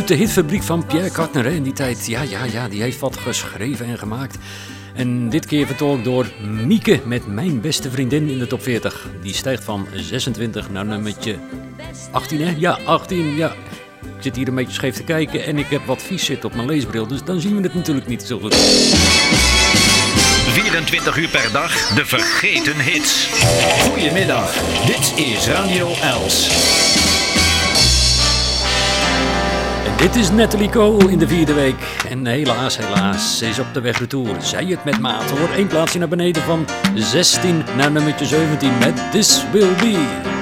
Uit de hitfabriek van Pierre Cartner hè, in die tijd. Ja, ja, ja, die heeft wat geschreven en gemaakt. En dit keer vertolkt door Mieke met Mijn Beste Vriendin in de top 40. Die stijgt van 26 naar nummertje 18, hè? Ja, 18, ja. Ik zit hier een beetje scheef te kijken en ik heb wat vies zitten op mijn leesbril. Dus dan zien we het natuurlijk niet zo goed. 24 uur per dag, de vergeten hits. Goedemiddag, dit is Radio Els. Dit is Natalie in de vierde week. En helaas, helaas, ze is op de weg retour. Zij het met maat hoor. Eén plaatsje naar beneden van 16 naar nummertje 17 met This Will Be.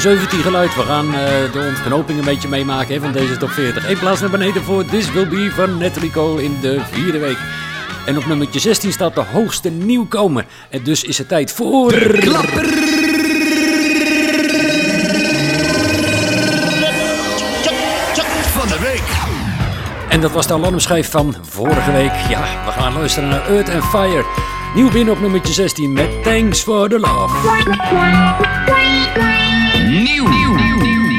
17 geluid. We gaan uh, de ontknoping een beetje meemaken van deze top 40. Eén plaats naar beneden voor This Will Be van Natalie Cole in de vierde week. En op nummer 16 staat de hoogste nieuwkomer. En dus is het tijd voor... De klapper! Van de week. En dat was de alarmschijf van vorige week. Ja, we gaan luisteren naar Earth and Fire. Nieuw binnen op nummertje 16 met Thanks for the Love. New. New.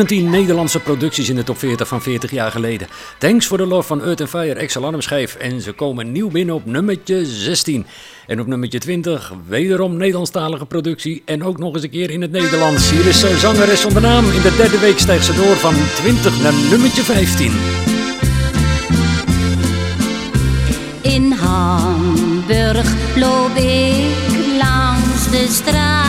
19 Nederlandse producties in de top 40 van 40 jaar geleden. Thanks for the Love van Earth and Fire, ex-alarm. En ze komen nieuw binnen op nummertje 16. En op nummertje 20 wederom Nederlandstalige productie. En ook nog eens een keer in het Nederlands. Hier is zangeres zonder naam. In de derde week stijgt ze door van 20 naar nummertje 15. In Hamburg loop ik langs de straat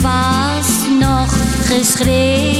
was nog geschreven.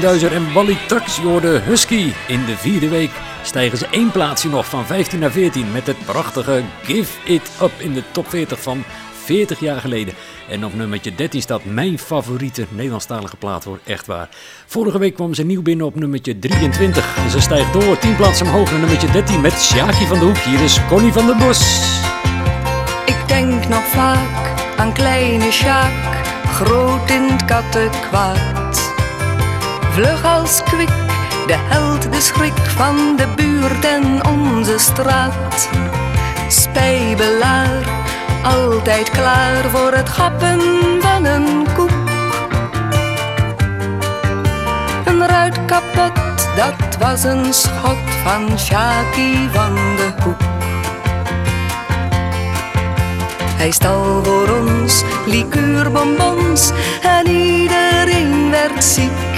Duizer en Wally Tax. Hoorde Husky. In de vierde week stijgen ze één plaatsje nog van 15 naar 14 met het prachtige Give It Up in de top 40 van 40 jaar geleden. En op nummertje 13 staat mijn favoriete Nederlandstalige plaat hoor, echt waar. Vorige week kwam ze nieuw binnen op nummertje 23. En ze stijgt door 10 plaatsen omhoog naar nummertje 13 met Sjaki van de Hoek. Hier is Connie van der Bos. Ik denk nog vaak aan kleine Sjaak, groot in het kattenkwaad. Vlug als kwik, de held, de schrik van de buurt en onze straat. Spijbelaar, altijd klaar voor het gappen van een koek. Een ruit kapot, dat was een schot van Sjaki van de Hoek. Hij stal voor ons liqueurbonbons en iedereen werd ziek.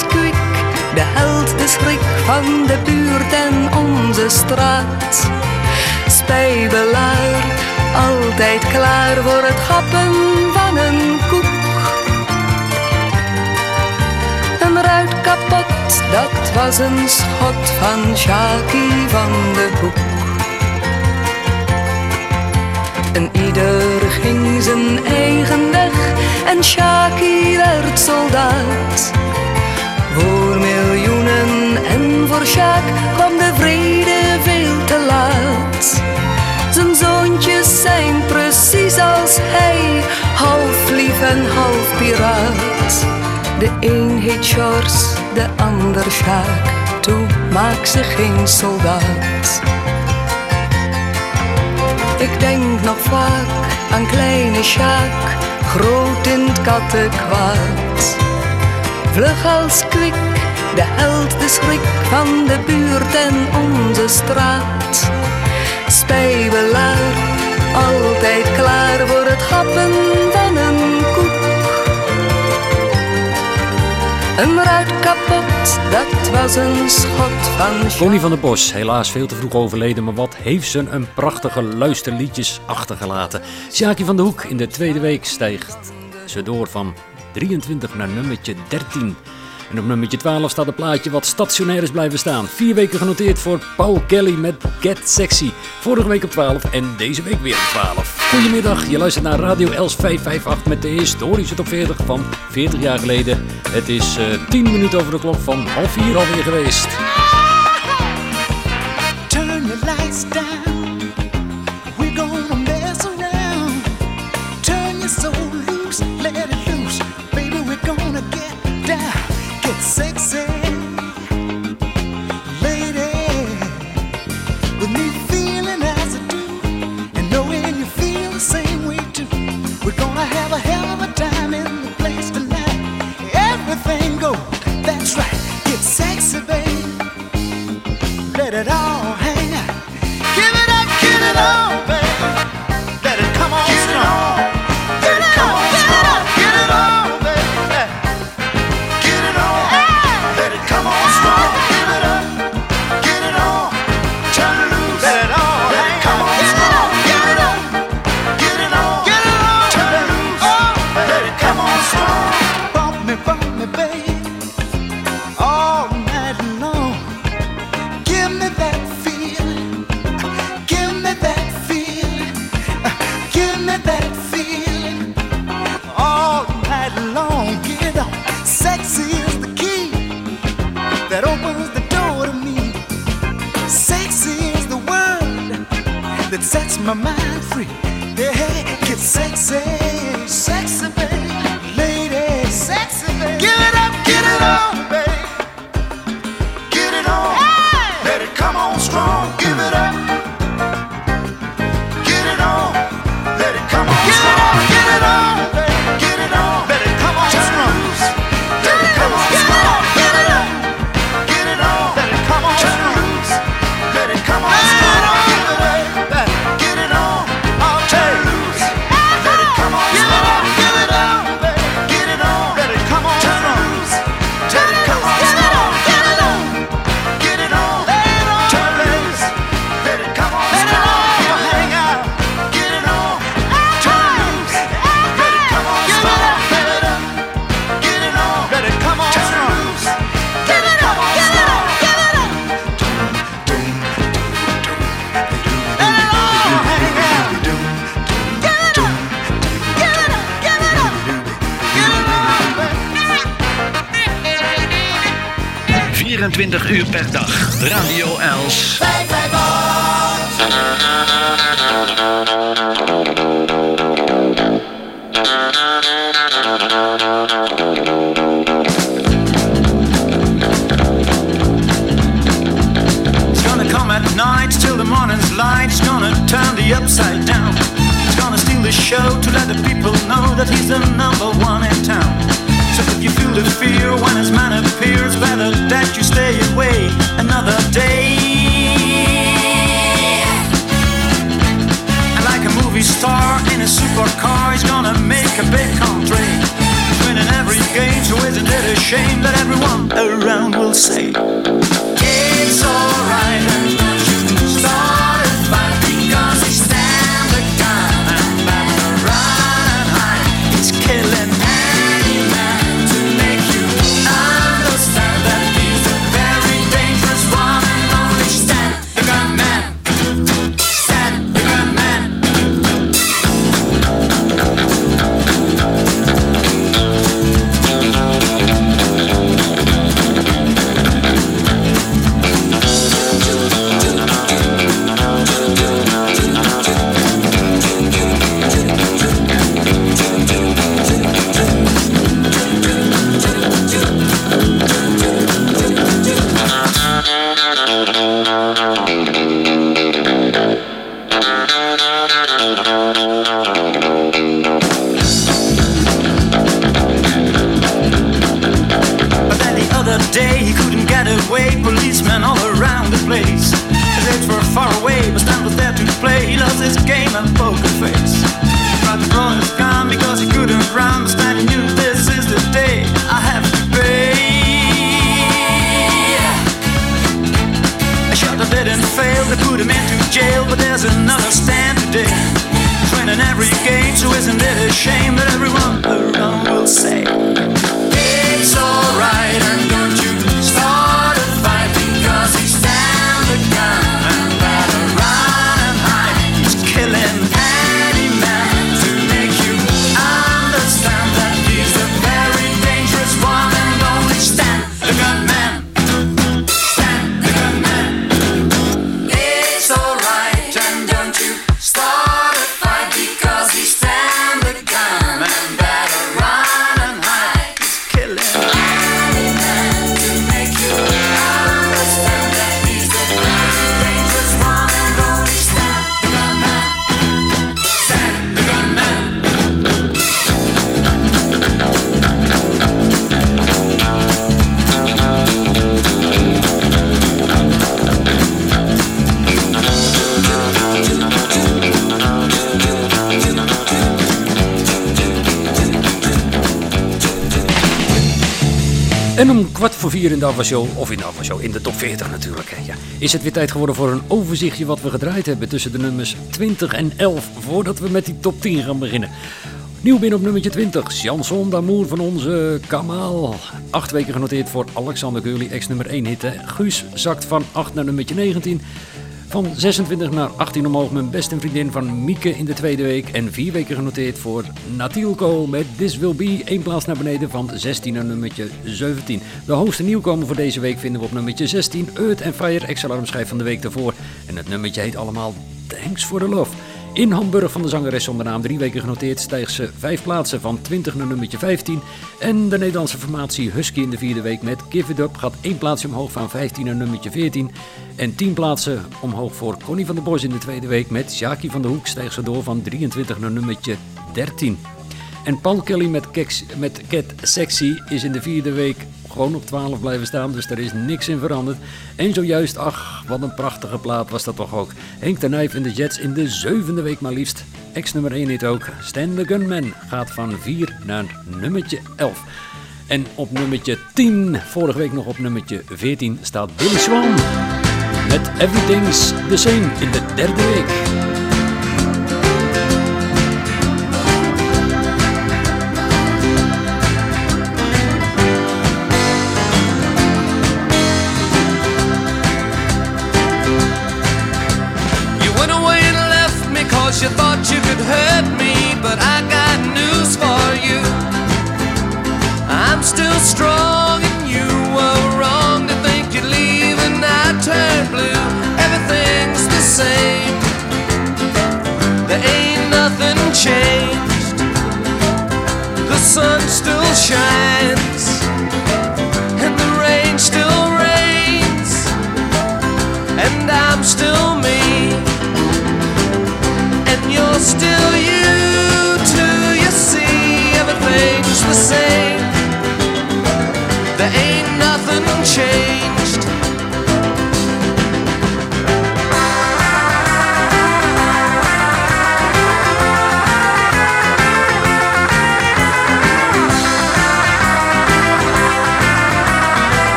de held, de schrik van de buurt en onze straat. Spijbelaar, altijd klaar voor het gappen van een koek. Een ruit kapot, dat was een schot van Shaki van de Hoek. En ieder ging zijn eigen weg en Shaki werd soldaat. Voor en voor Sjaak kwam de vrede veel te laat. Zijn zoontjes zijn precies als hij, half lief en half piraat. De een heet Sjors, de ander Sjaak, toe maak ze geen soldaat. Ik denk nog vaak aan kleine Sjaak, groot in het kattenkwaad. Vlug als kwik, De held, de schrik van de buurt en onze straat. Spijbelaar, altijd klaar voor het happen van een koek. Een ruit kapot, dat was een schot van Connie van der Bos, helaas veel te vroeg overleden, maar wat heeft ze een prachtige luisterliedjes achtergelaten. Sjaki van de Hoek, in de tweede week stijgt ze door van 23 naar nummertje 13. En op nummertje 12 staat een plaatje wat stationair is blijven staan. Vier weken genoteerd voor Paul Kelly met Get Sexy. Vorige week op 12 en deze week weer op 12. Goedemiddag, je luistert naar Radio Els 558 met de historische top 40 van 40 jaar geleden. Het is eh 10 minuten over de klok van half 4 alweer geweest. Turn the lights down. It all 24 uur per dag. Radio Els. It's gonna come at night till the morning's light. It's gonna turn the upside down. It's gonna steal the show to let the people know that he's the number one in town. The fear when his man appears, better that you stay away another day. And like a movie star in a supercar, he's gonna make a big country. Winning every game, so isn't it a shame that everyone around will say it's alright? start de of in de Avashow, in de top 40 natuurlijk, hè, ja, is het weer tijd geworden voor een overzichtje wat we gedraaid hebben tussen de nummers 20 en 11, voordat we met die top 10 gaan beginnen. Nieuw binnen op nummertje 20, Chanson d'amour van onze Kamal. Acht weken genoteerd voor Alexander Gurley, ex-nummer 1 hit. Guus zakt van 8 naar nummertje 19. Van 26 naar 18 omhoog mijn beste vriendin van Mieke in de tweede week. En vier weken genoteerd voor Natielko met This Will Be. Eén plaats naar beneden van 16 naar nummertje 17. De hoogste nieuwkomer voor deze week vinden we op nummertje 16. Earth and Fire, ex-alarmschijf van de week daarvoor. En het nummertje heet allemaal Thanks for the Love. In Hamburg van de zangeres zonder naam drie weken genoteerd stijgt ze vijf plaatsen van 20 naar nummertje 15. En de Nederlandse formatie Husky in de vierde week met Give It Up gaat één plaatsje omhoog van 15 naar nummertje 14. En 10 plaatsen omhoog voor Connie van der Bos in de tweede week met Shaki van der Hoek stijgt ze door van 23 naar nummertje 13. En Paul Kelly met, met Cat Sexy is in de vierde week gewoon op 12 blijven staan, dus er is niks in veranderd. En zojuist, ach, wat een prachtige plaat was dat toch ook. Henk de Nijf in de Jets in de zevende week maar liefst. Ex nummer 1 hit ook. Stan the Gunman gaat van 4 naar nummertje 11. En op nummertje 10, vorige week nog op nummertje 14, staat Billy Swan. Met Everything's the Same in de derde week.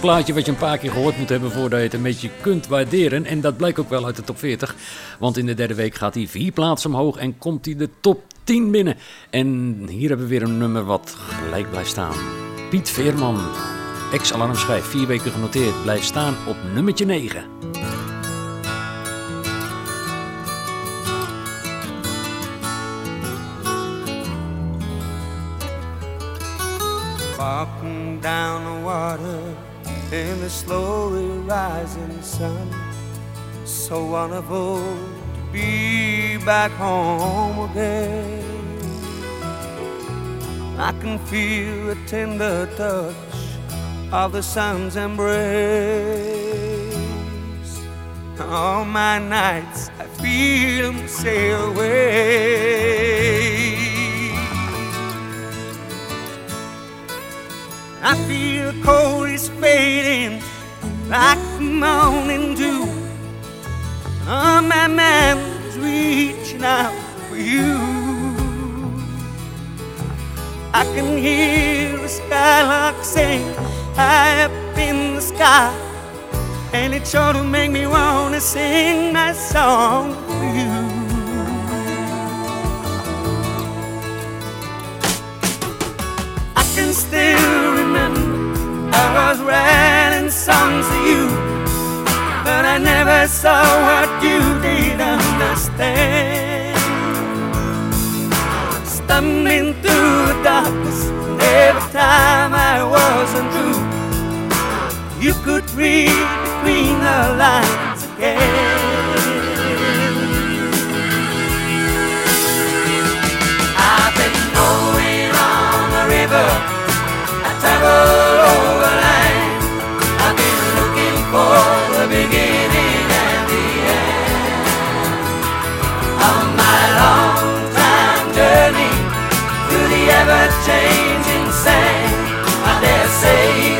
Plaatje wat je een paar keer gehoord moet hebben voordat je het een beetje kunt waarderen. En dat blijkt ook wel uit de top 40. Want in de derde week gaat hij vier plaatsen omhoog en komt hij de top 10 binnen. En hier hebben we weer een nummer wat gelijk blijft staan. Piet Veerman. Ex-alarmschijf, vier weken genoteerd, blijft staan op nummertje 9. Walking down the water in the slowly rising sun. So wonderful to be back home again. I can feel the tender touch of the sun's embrace. All my nights I feel them sail away. I feel the cold is fading like the morning dew. Oh, my man is reaching out for you. I can hear the skylark sing high up in the sky, and it sure to make me wanna sing my song for you. Can still remember I was writing songs to you, but I never saw what you did understand. Stumbling through the darkness, and every time I wasn't true, you could read between the lines again. Ever changing sand. I dare say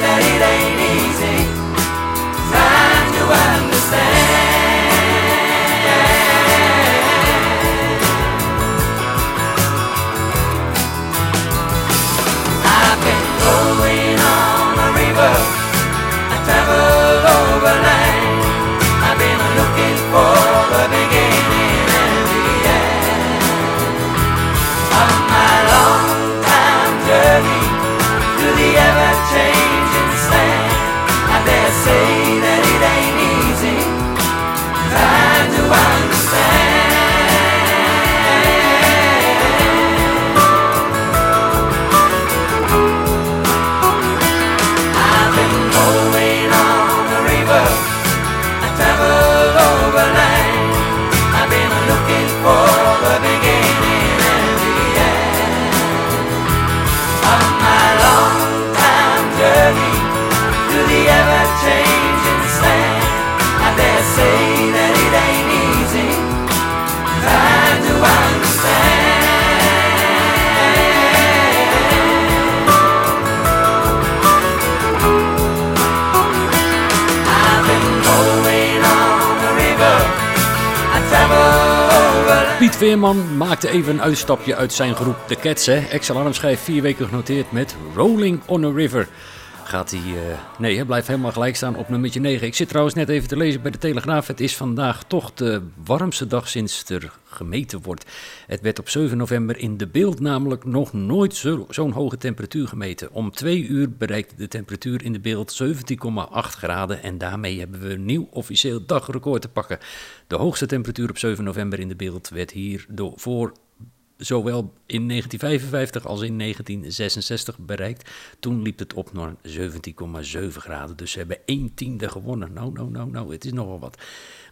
Piet Veerman maakte even een uitstapje uit zijn groep De Cats. hè. Ex-alarmschijf, vier weken genoteerd met Rolling on a River. Gaat hij... eh, nee, hij blijft helemaal gelijk staan op nummertje 9. Ik zit trouwens net even te lezen bij de Telegraaf. Het is vandaag toch de warmste dag sinds er gemeten wordt. Het werd op 7 november in de beeld namelijk nog nooit zo- zo'n hoge temperatuur gemeten. Om twee uur bereikte de temperatuur in de beeld 17,8 graden. En daarmee hebben we een nieuw officieel dagrecord te pakken. De hoogste temperatuur op 7 november in de beeld werd hier door, voor zowel in 1955 als in 1966 bereikt. Toen liep het op naar 17,7 graden. Dus ze hebben 1 tiende gewonnen. Nou, nou, nou, nou, het is nogal wat.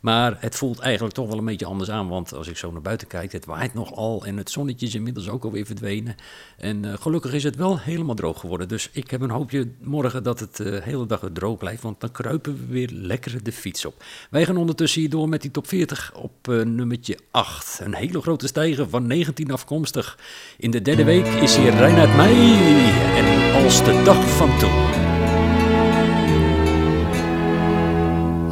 Maar het voelt eigenlijk toch wel een beetje anders aan. Want als ik zo naar buiten kijk, het waait nogal. En het zonnetje is inmiddels ook alweer verdwenen. En eh, gelukkig is het wel helemaal droog geworden. Dus ik heb een hoopje morgen dat het de hele dag droog blijft. Want dan kruipen we weer lekker de fiets op. Wij gaan ondertussen hier door met die top 40 op eh, nummertje 8. Een hele grote stijger van 19 afkomstig. In de derde week is hier Reinhard Meij. En als de dag van toen.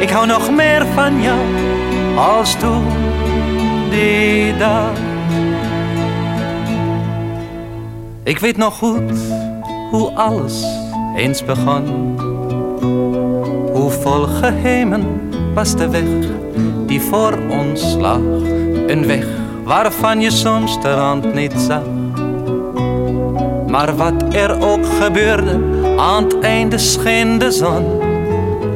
ik hou nog meer van jou als toen die dag. Ik weet nog goed hoe alles eens begon. Hoe vol geheimen was de weg die voor ons lag. Een weg waarvan je soms de rand niet zag. Maar wat er ook gebeurde, aan het einde scheen de zon.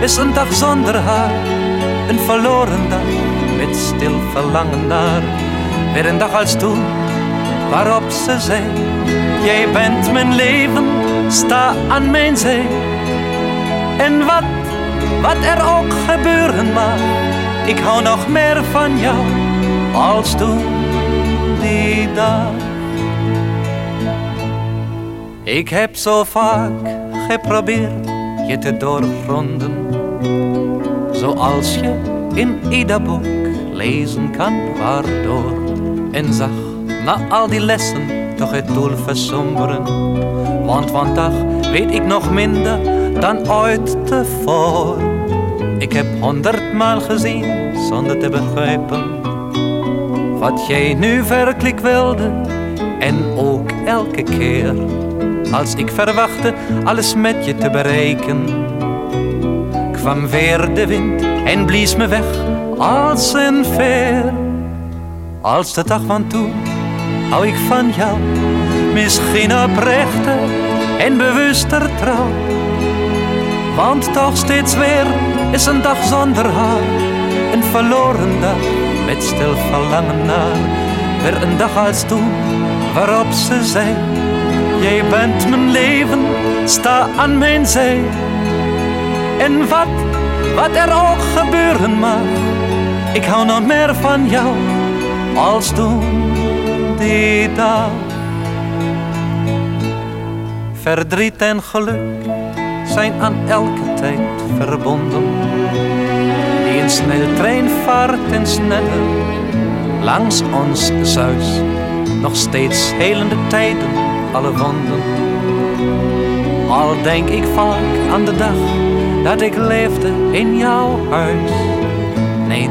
is een dag zonder haar. Een verloren dag met stil verlangen naar. Weer een dag als toen waarop ze zei. Jij bent mijn leven, sta aan mijn zee. En wat, wat er ook gebeuren mag, ik hou nog meer van jou als toen die dag. Ik heb zo vaak geprobeerd je te doorgronden, zoals je in ieder boek lezen kan, waardoor en zag na al die lessen toch het doel versomberen. Want vandaag weet ik nog minder dan ooit tevoren. Ik heb honderdmaal gezien zonder te begrijpen wat jij nu werkelijk wilde. En ook elke keer als ik verwachtte alles met je te bereiken, kwam weer de wind en blies me weg als een veer. Als de dag van toen hou ik van jou, misschien oprechter en bewuster trouw. Want toch steeds weer is een dag zonder haar, een verloren dag met stil verlangen naar. Weer een dag als toen, waarop ze zei, jij bent mijn leven, sta aan mijn zij. En wat, wat er ook gebeuren mag, ik hou nog meer van jou als toen die dag. Verdriet en geluk zijn aan elke tijd verbonden. Die een sneltrein vaart en sneller langs ons zuis. Nog steeds helende tijden, alle wonden. Al denk ik vaak aan de dag dat ik leefde in jouw huis. Nee,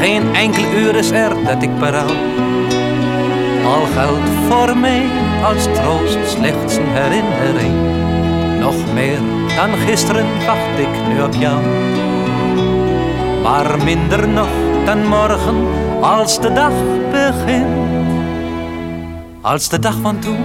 geen enkel uur is er dat ik berouw. Al geldt voor mij als troost slechts een herinnering. Nog meer dan gisteren wacht ik nu op jou. Maar minder nog dan morgen als de dag begint. Als de dag van toen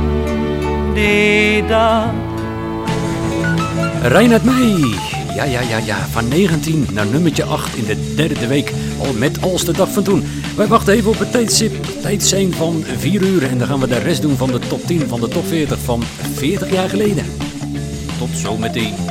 die dag. Reinhard Meij. Ja, ja, ja, ja. Van 19 naar nummertje 8 in de derde week. Al met als de dag van toen. Wij wachten even op het tijdstip. Tijd zijn van 4 uur. En dan gaan we de rest doen van de top 10 van de top 40 van 40 jaar geleden. Tot zometeen. Een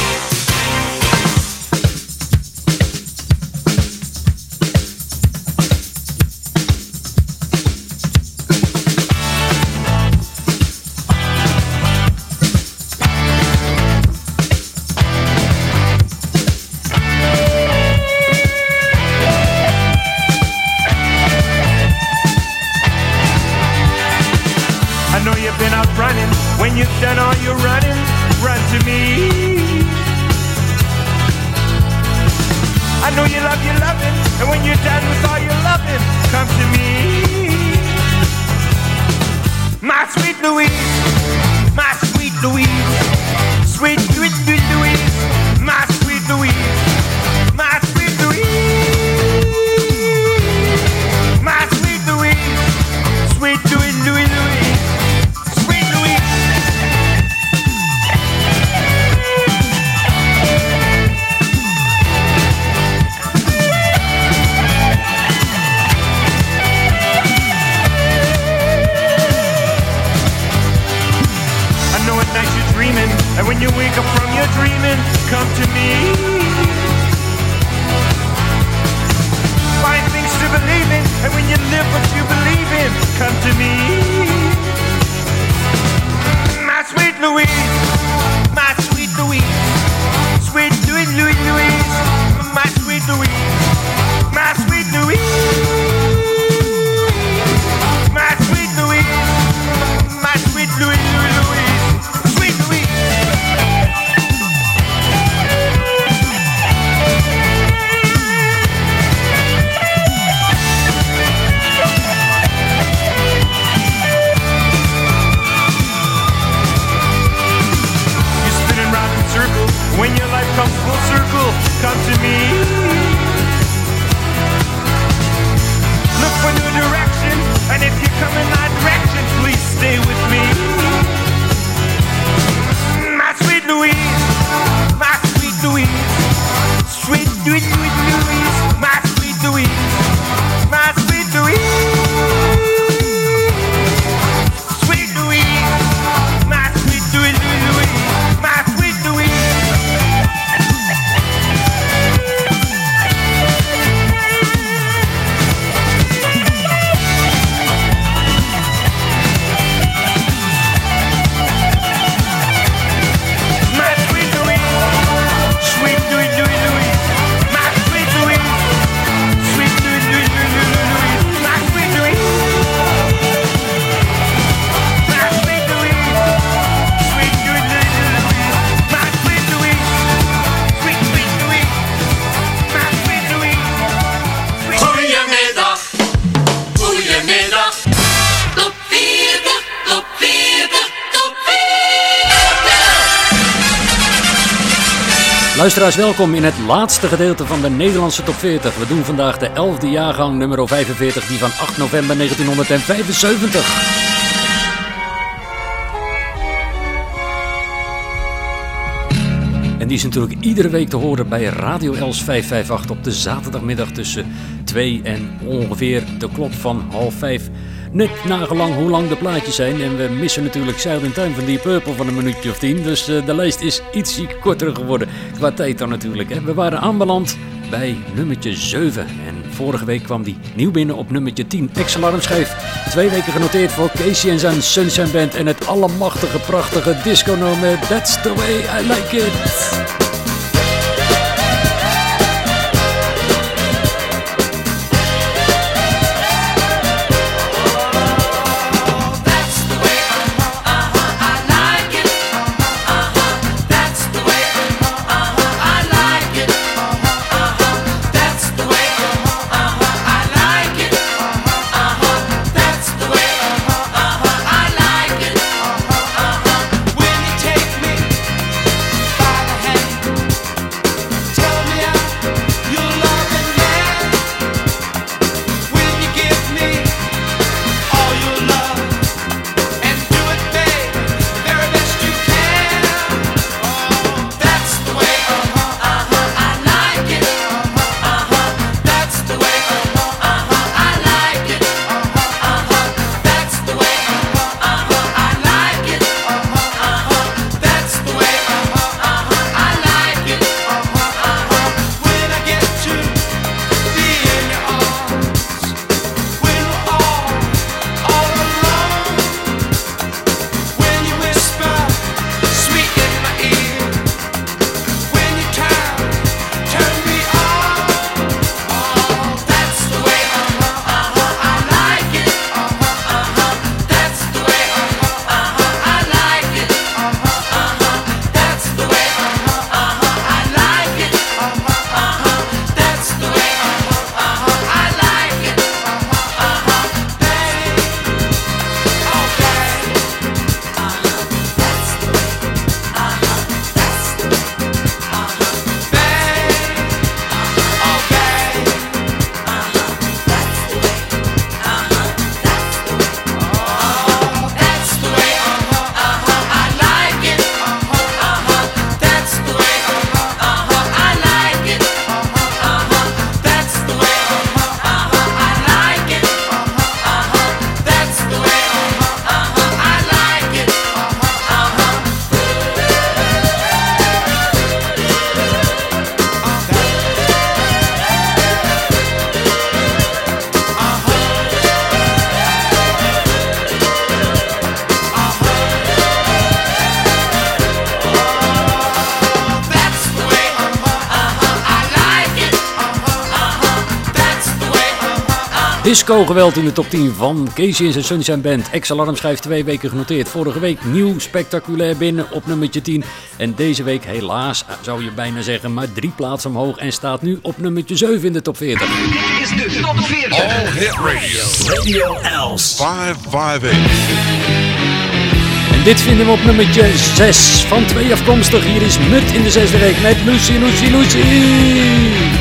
Love loving, and when you're done with all your loving, come to me. My sweet Louise, my sweet Louise, sweet, sweet, sweet Louise, come to me. Find things to believe in, and when you live what you believe in, come to me. Welkom in het laatste gedeelte van de Nederlandse top 40. We doen vandaag de 11e jaargang nummer 45, die van 8 november 1975. En die is natuurlijk iedere week te horen bij Radio Els 558 op de zaterdagmiddag tussen 2 en ongeveer de klok van half 5. Net nagelang hoe lang de plaatjes zijn. En we missen natuurlijk Zeil in Tuin van die Purple van een minuutje of 10. Dus eh, de lijst is ietsje korter geworden. Qua tijd dan natuurlijk. We waren aanbeland bij nummertje 7. En vorige week kwam die nieuw binnen op nummertje 10. Ex-alarmschijf. Twee weken genoteerd voor Casey en zijn Sunshine Band. En het allemachtige, prachtige disco-nummer That's the way I like it. Disco geweld in de top 10 van Casey en zijn Sunshine Band. Ex-alarm schrijft twee weken genoteerd. Vorige week nieuw spectaculair binnen op nummertje 10. En deze week helaas, zou je bijna zeggen, maar drie plaatsen omhoog. En staat nu op nummertje 7 in de top 40. Dit is de top 40. All Hit Radio. Radio Els. 558. En dit vinden we op nummertje 6 van twee afkomstig. Hier is Mut in de zesde week met Lucy, Lucy, Lucy.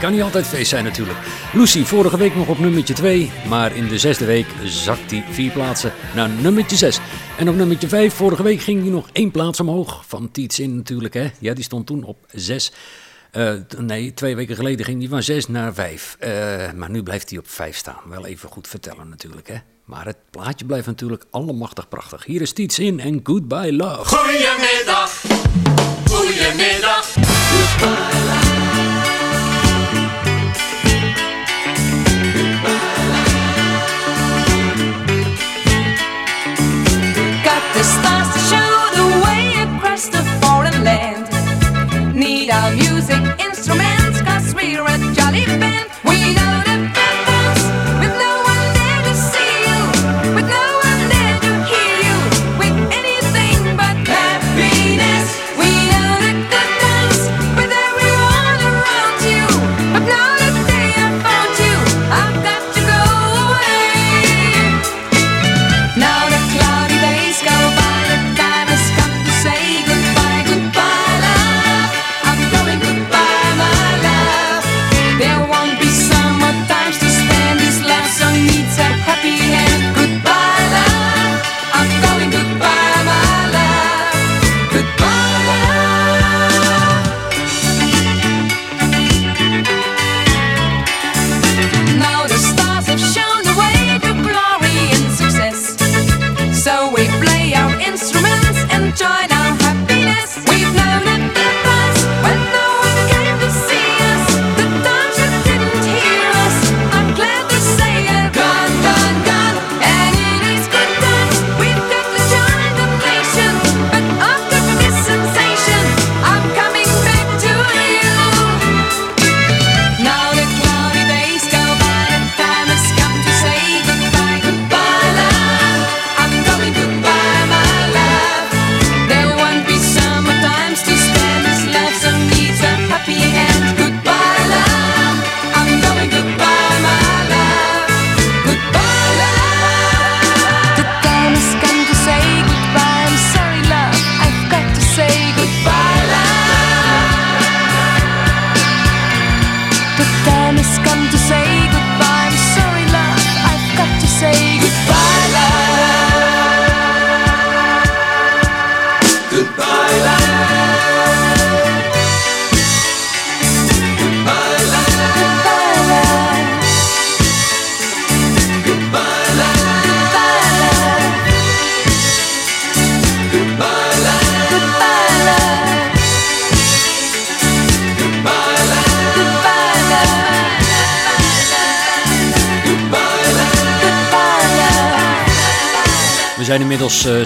kan niet altijd feest zijn natuurlijk. Lucy, vorige week nog op nummertje 2, maar in de zesde week zakt hij vier plaatsen naar nummertje 6. En op nummertje 5, vorige week ging hij nog één plaats omhoog, van Tietzin natuurlijk hè. Ja, die stond toen op 6. Uh, eh, nee, twee weken geleden ging hij van 6 naar 5. Uh, eh, maar nu blijft hij op 5 staan. Wel even goed vertellen natuurlijk hè. Maar het plaatje blijft natuurlijk allemachtig prachtig. Hier is Tiets in en Goodbye Love. Goedemiddag, goedemiddag, goodbye.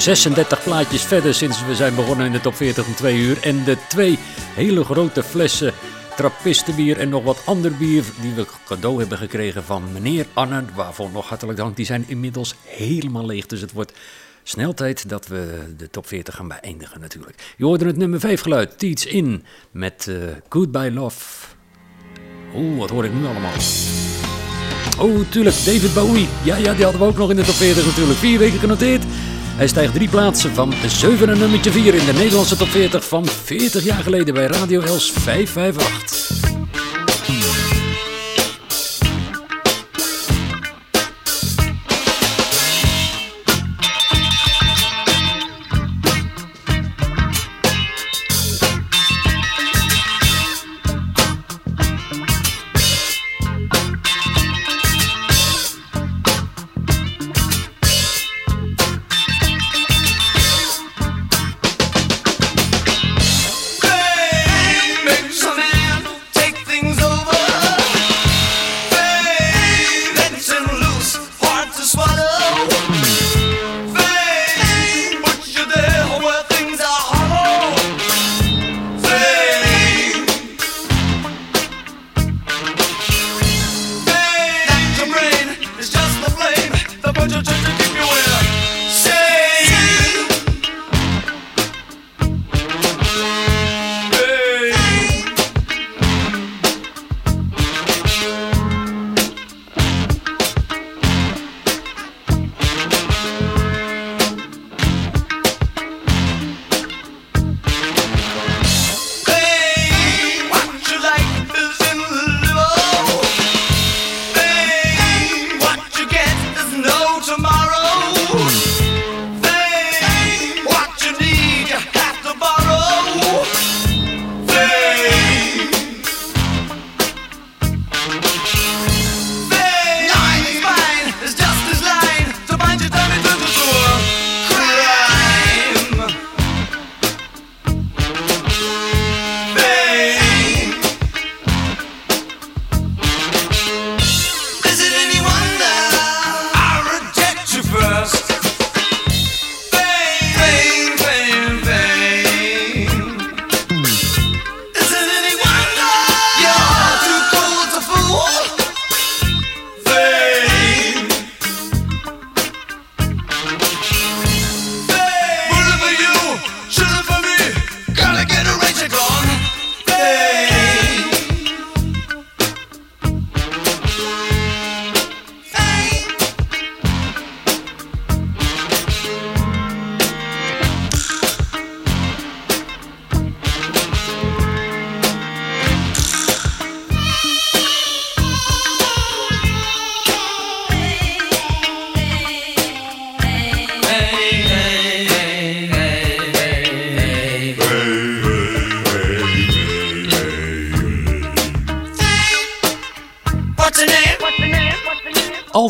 36 plaatjes verder sinds we zijn begonnen in de top 40 om 2 uur. En de twee hele grote flessen trappistenbier en nog wat ander bier die we cadeau hebben gekregen van meneer Anne, waarvoor nog hartelijk dank, die zijn inmiddels helemaal leeg. Dus het wordt snel tijd dat we de top 40 gaan beëindigen natuurlijk. Je hoorde het nummer 5 geluid, Teats In, met eh, Goodbye Love. Oeh, wat hoor ik nu allemaal? Oh, tuurlijk, David Bowie. Ja, ja, die hadden we ook nog in de top 40 natuurlijk. Vier weken genoteerd. Hij stijgt drie plaatsen van 7 naar nummertje 4 in de Nederlandse top 40 van 40 jaar geleden bij Radio Els 558.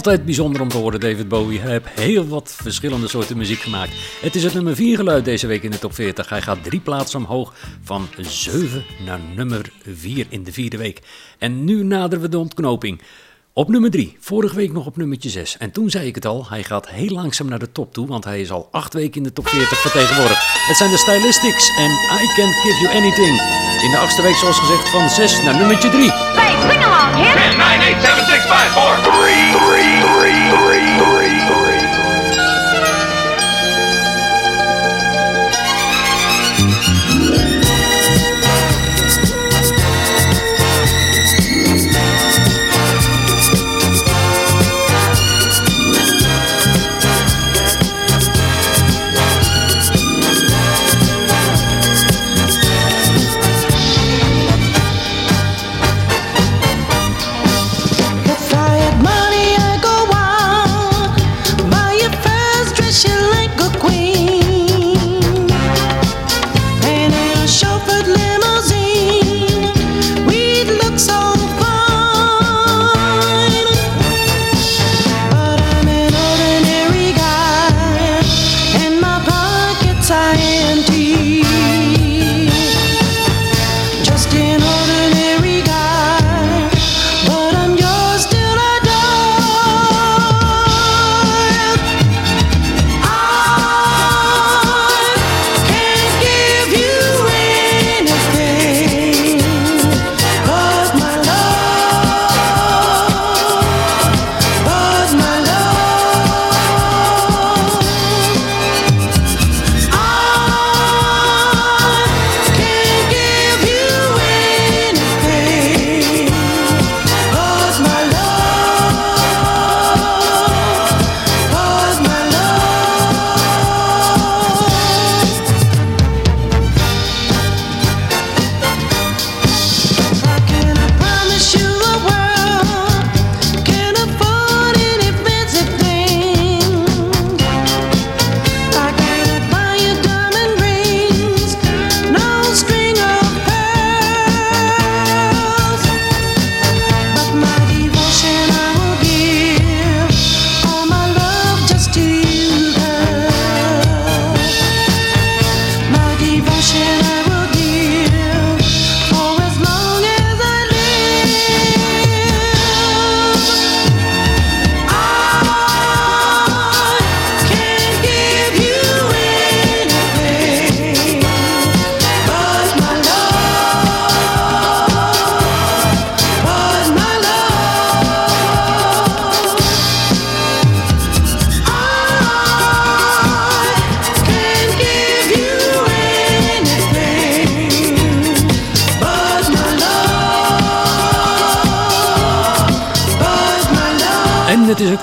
Altijd bijzonder om te horen, David Bowie. Hij heeft heel wat verschillende soorten muziek gemaakt. Het is het nummer 4 geluid deze week in de top 40. Hij gaat drie plaatsen omhoog van 7 naar nummer 4 in de vierde week. En nu naderen we de ontknoping. Op nummer 3, vorige week nog op nummertje 6. En toen zei ik het al, hij gaat heel langzaam naar de top toe, want hij is al 8 weken in de top 40 vertegenwoordigd. Het zijn de Stylistics en I Can't Give You Anything. In de achtste week, zoals gezegd, van 6 naar nummertje 3. Hey, swing along, kid. 10, 9, 8,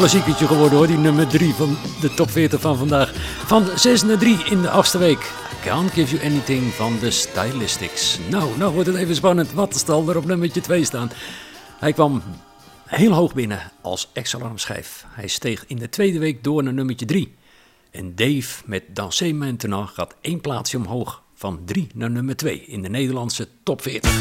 klassiekertje geworden hoor, die nummer 3 van de top 40 van vandaag. Van 6 naar 3 in de achtste week. Can't Give You Anything van de Stylistics. Nou, nou wordt het even spannend. Wat zal er op nummertje 2 staan? Hij kwam heel hoog binnen als ex-alarmschijf. Hij steeg in de tweede week door naar nummertje 3. En Dave met Danser Maintenant gaat één plaatsje omhoog. Van 3 naar nummer 2 in de Nederlandse top 40.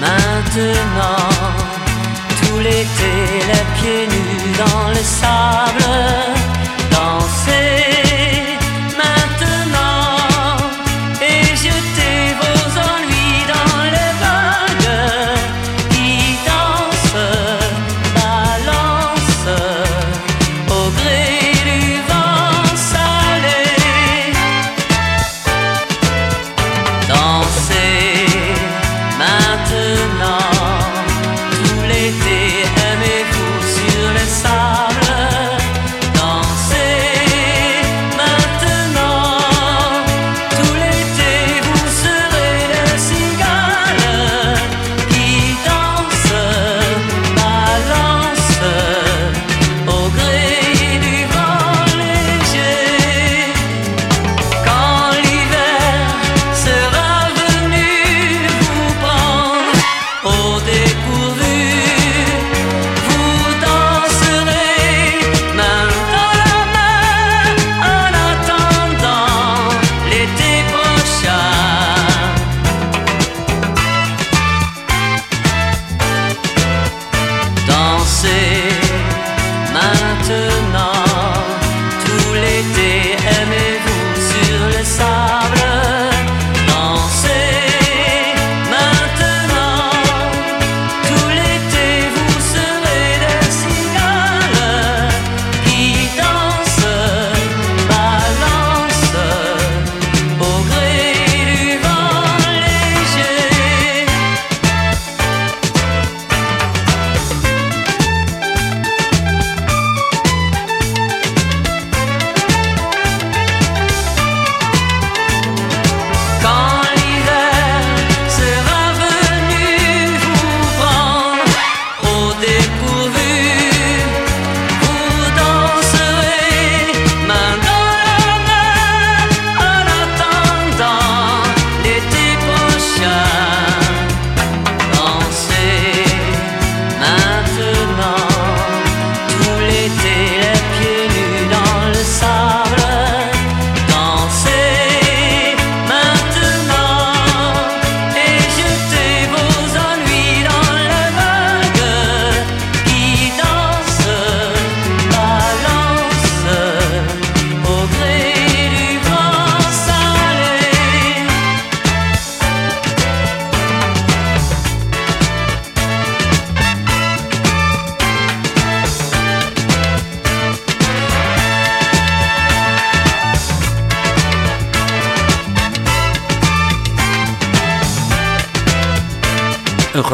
Maintenant, tout l'été, les pieds nus dans le sable.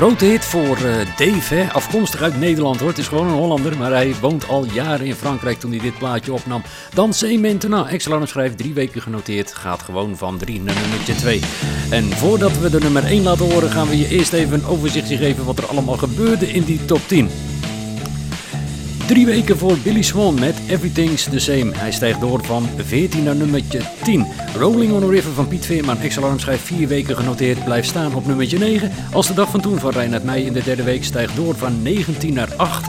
Grote hit voor eh, Dave, hè? afkomstig uit Nederland hoor. Het is gewoon een Hollander, maar hij woont al jaren in Frankrijk toen hij dit plaatje opnam. Dan C. Maintenant, ex schrijft, drie weken genoteerd, gaat gewoon van 3 naar nummertje 2. En voordat we de nummer 1 laten horen, gaan we je eerst even een overzichtje geven wat er allemaal gebeurde in die top 10. Drie weken voor Billy Swan met Everything's the Same. Hij stijgt door van 14 naar nummertje 10. Rolling on a River van Piet Veerman, ex-alarm schrijft vier weken genoteerd, blijft staan op nummertje 9. Als de dag van toen van Reinhard Meij in de derde week stijgt door van 19 naar 8.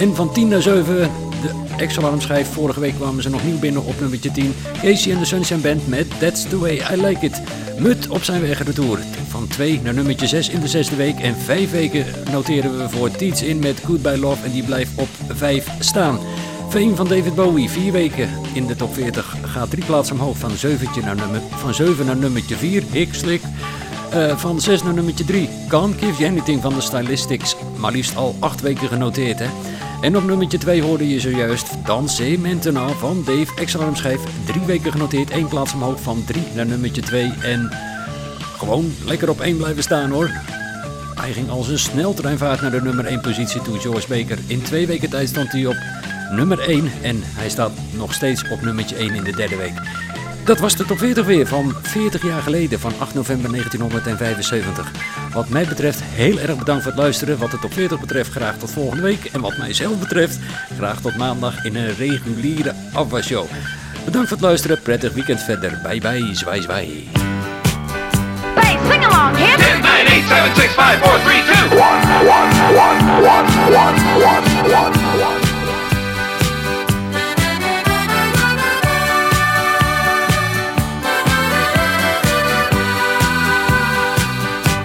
En van 10 naar 7, de ex-alarm vorige week kwamen ze nog nieuw binnen op nummertje 10. Casey en de Sunshine Band met That's the Way I Like It. Mut op zijn weg retour. Van 2 naar nummertje 6 in de zesde week. En 5 weken noteren we voor Teats in met Goodbye Love. En die blijft op 5 staan. Fame van David Bowie, 4 weken in de top 40. Gaat drie plaatsen omhoog van, 7 naar, nummer, van 7 naar nummertje 4. Hick Slick. Eh, van 6 naar nummertje 3. Can't Give You Anything van de Stylistics. Maar liefst al 8 weken genoteerd hè. En op nummertje 2 hoorde je zojuist Danse Maintenant van Dave Exalarm schijf. Drie weken genoteerd, één plaats omhoog van 3 naar nummertje 2. En gewoon lekker op 1 blijven staan hoor. Hij ging als een sneltreinvaart naar de nummer 1 positie toe, Joyce Baker. In twee weken tijd stond hij op nummer 1 en hij staat nog steeds op nummertje 1 in de derde week. Dat was de top 40 weer van 40 jaar geleden, van 8 november 1975. Wat mij betreft heel erg bedankt voor het luisteren. Wat de top 40 betreft graag tot volgende week. En wat mijzelf betreft graag tot maandag in een reguliere afwasshow. Bedankt voor het luisteren, prettig weekend verder. Bye bye, zwaai zwaai. Hey, sing along, hip! 10, 9, 8, 7, 6, 5, 4, 3, 2, 1, 1, 1, 1, 1, 1, 1.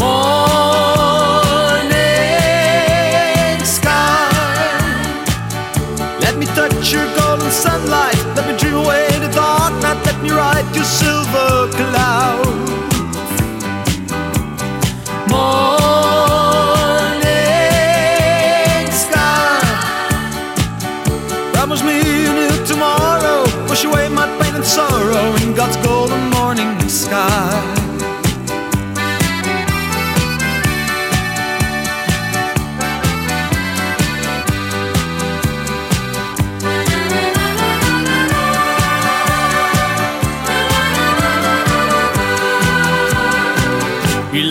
Morning sky. Let me touch your golden sunlight. Let me dream away the dark night. Let me ride your silver cloud. Morning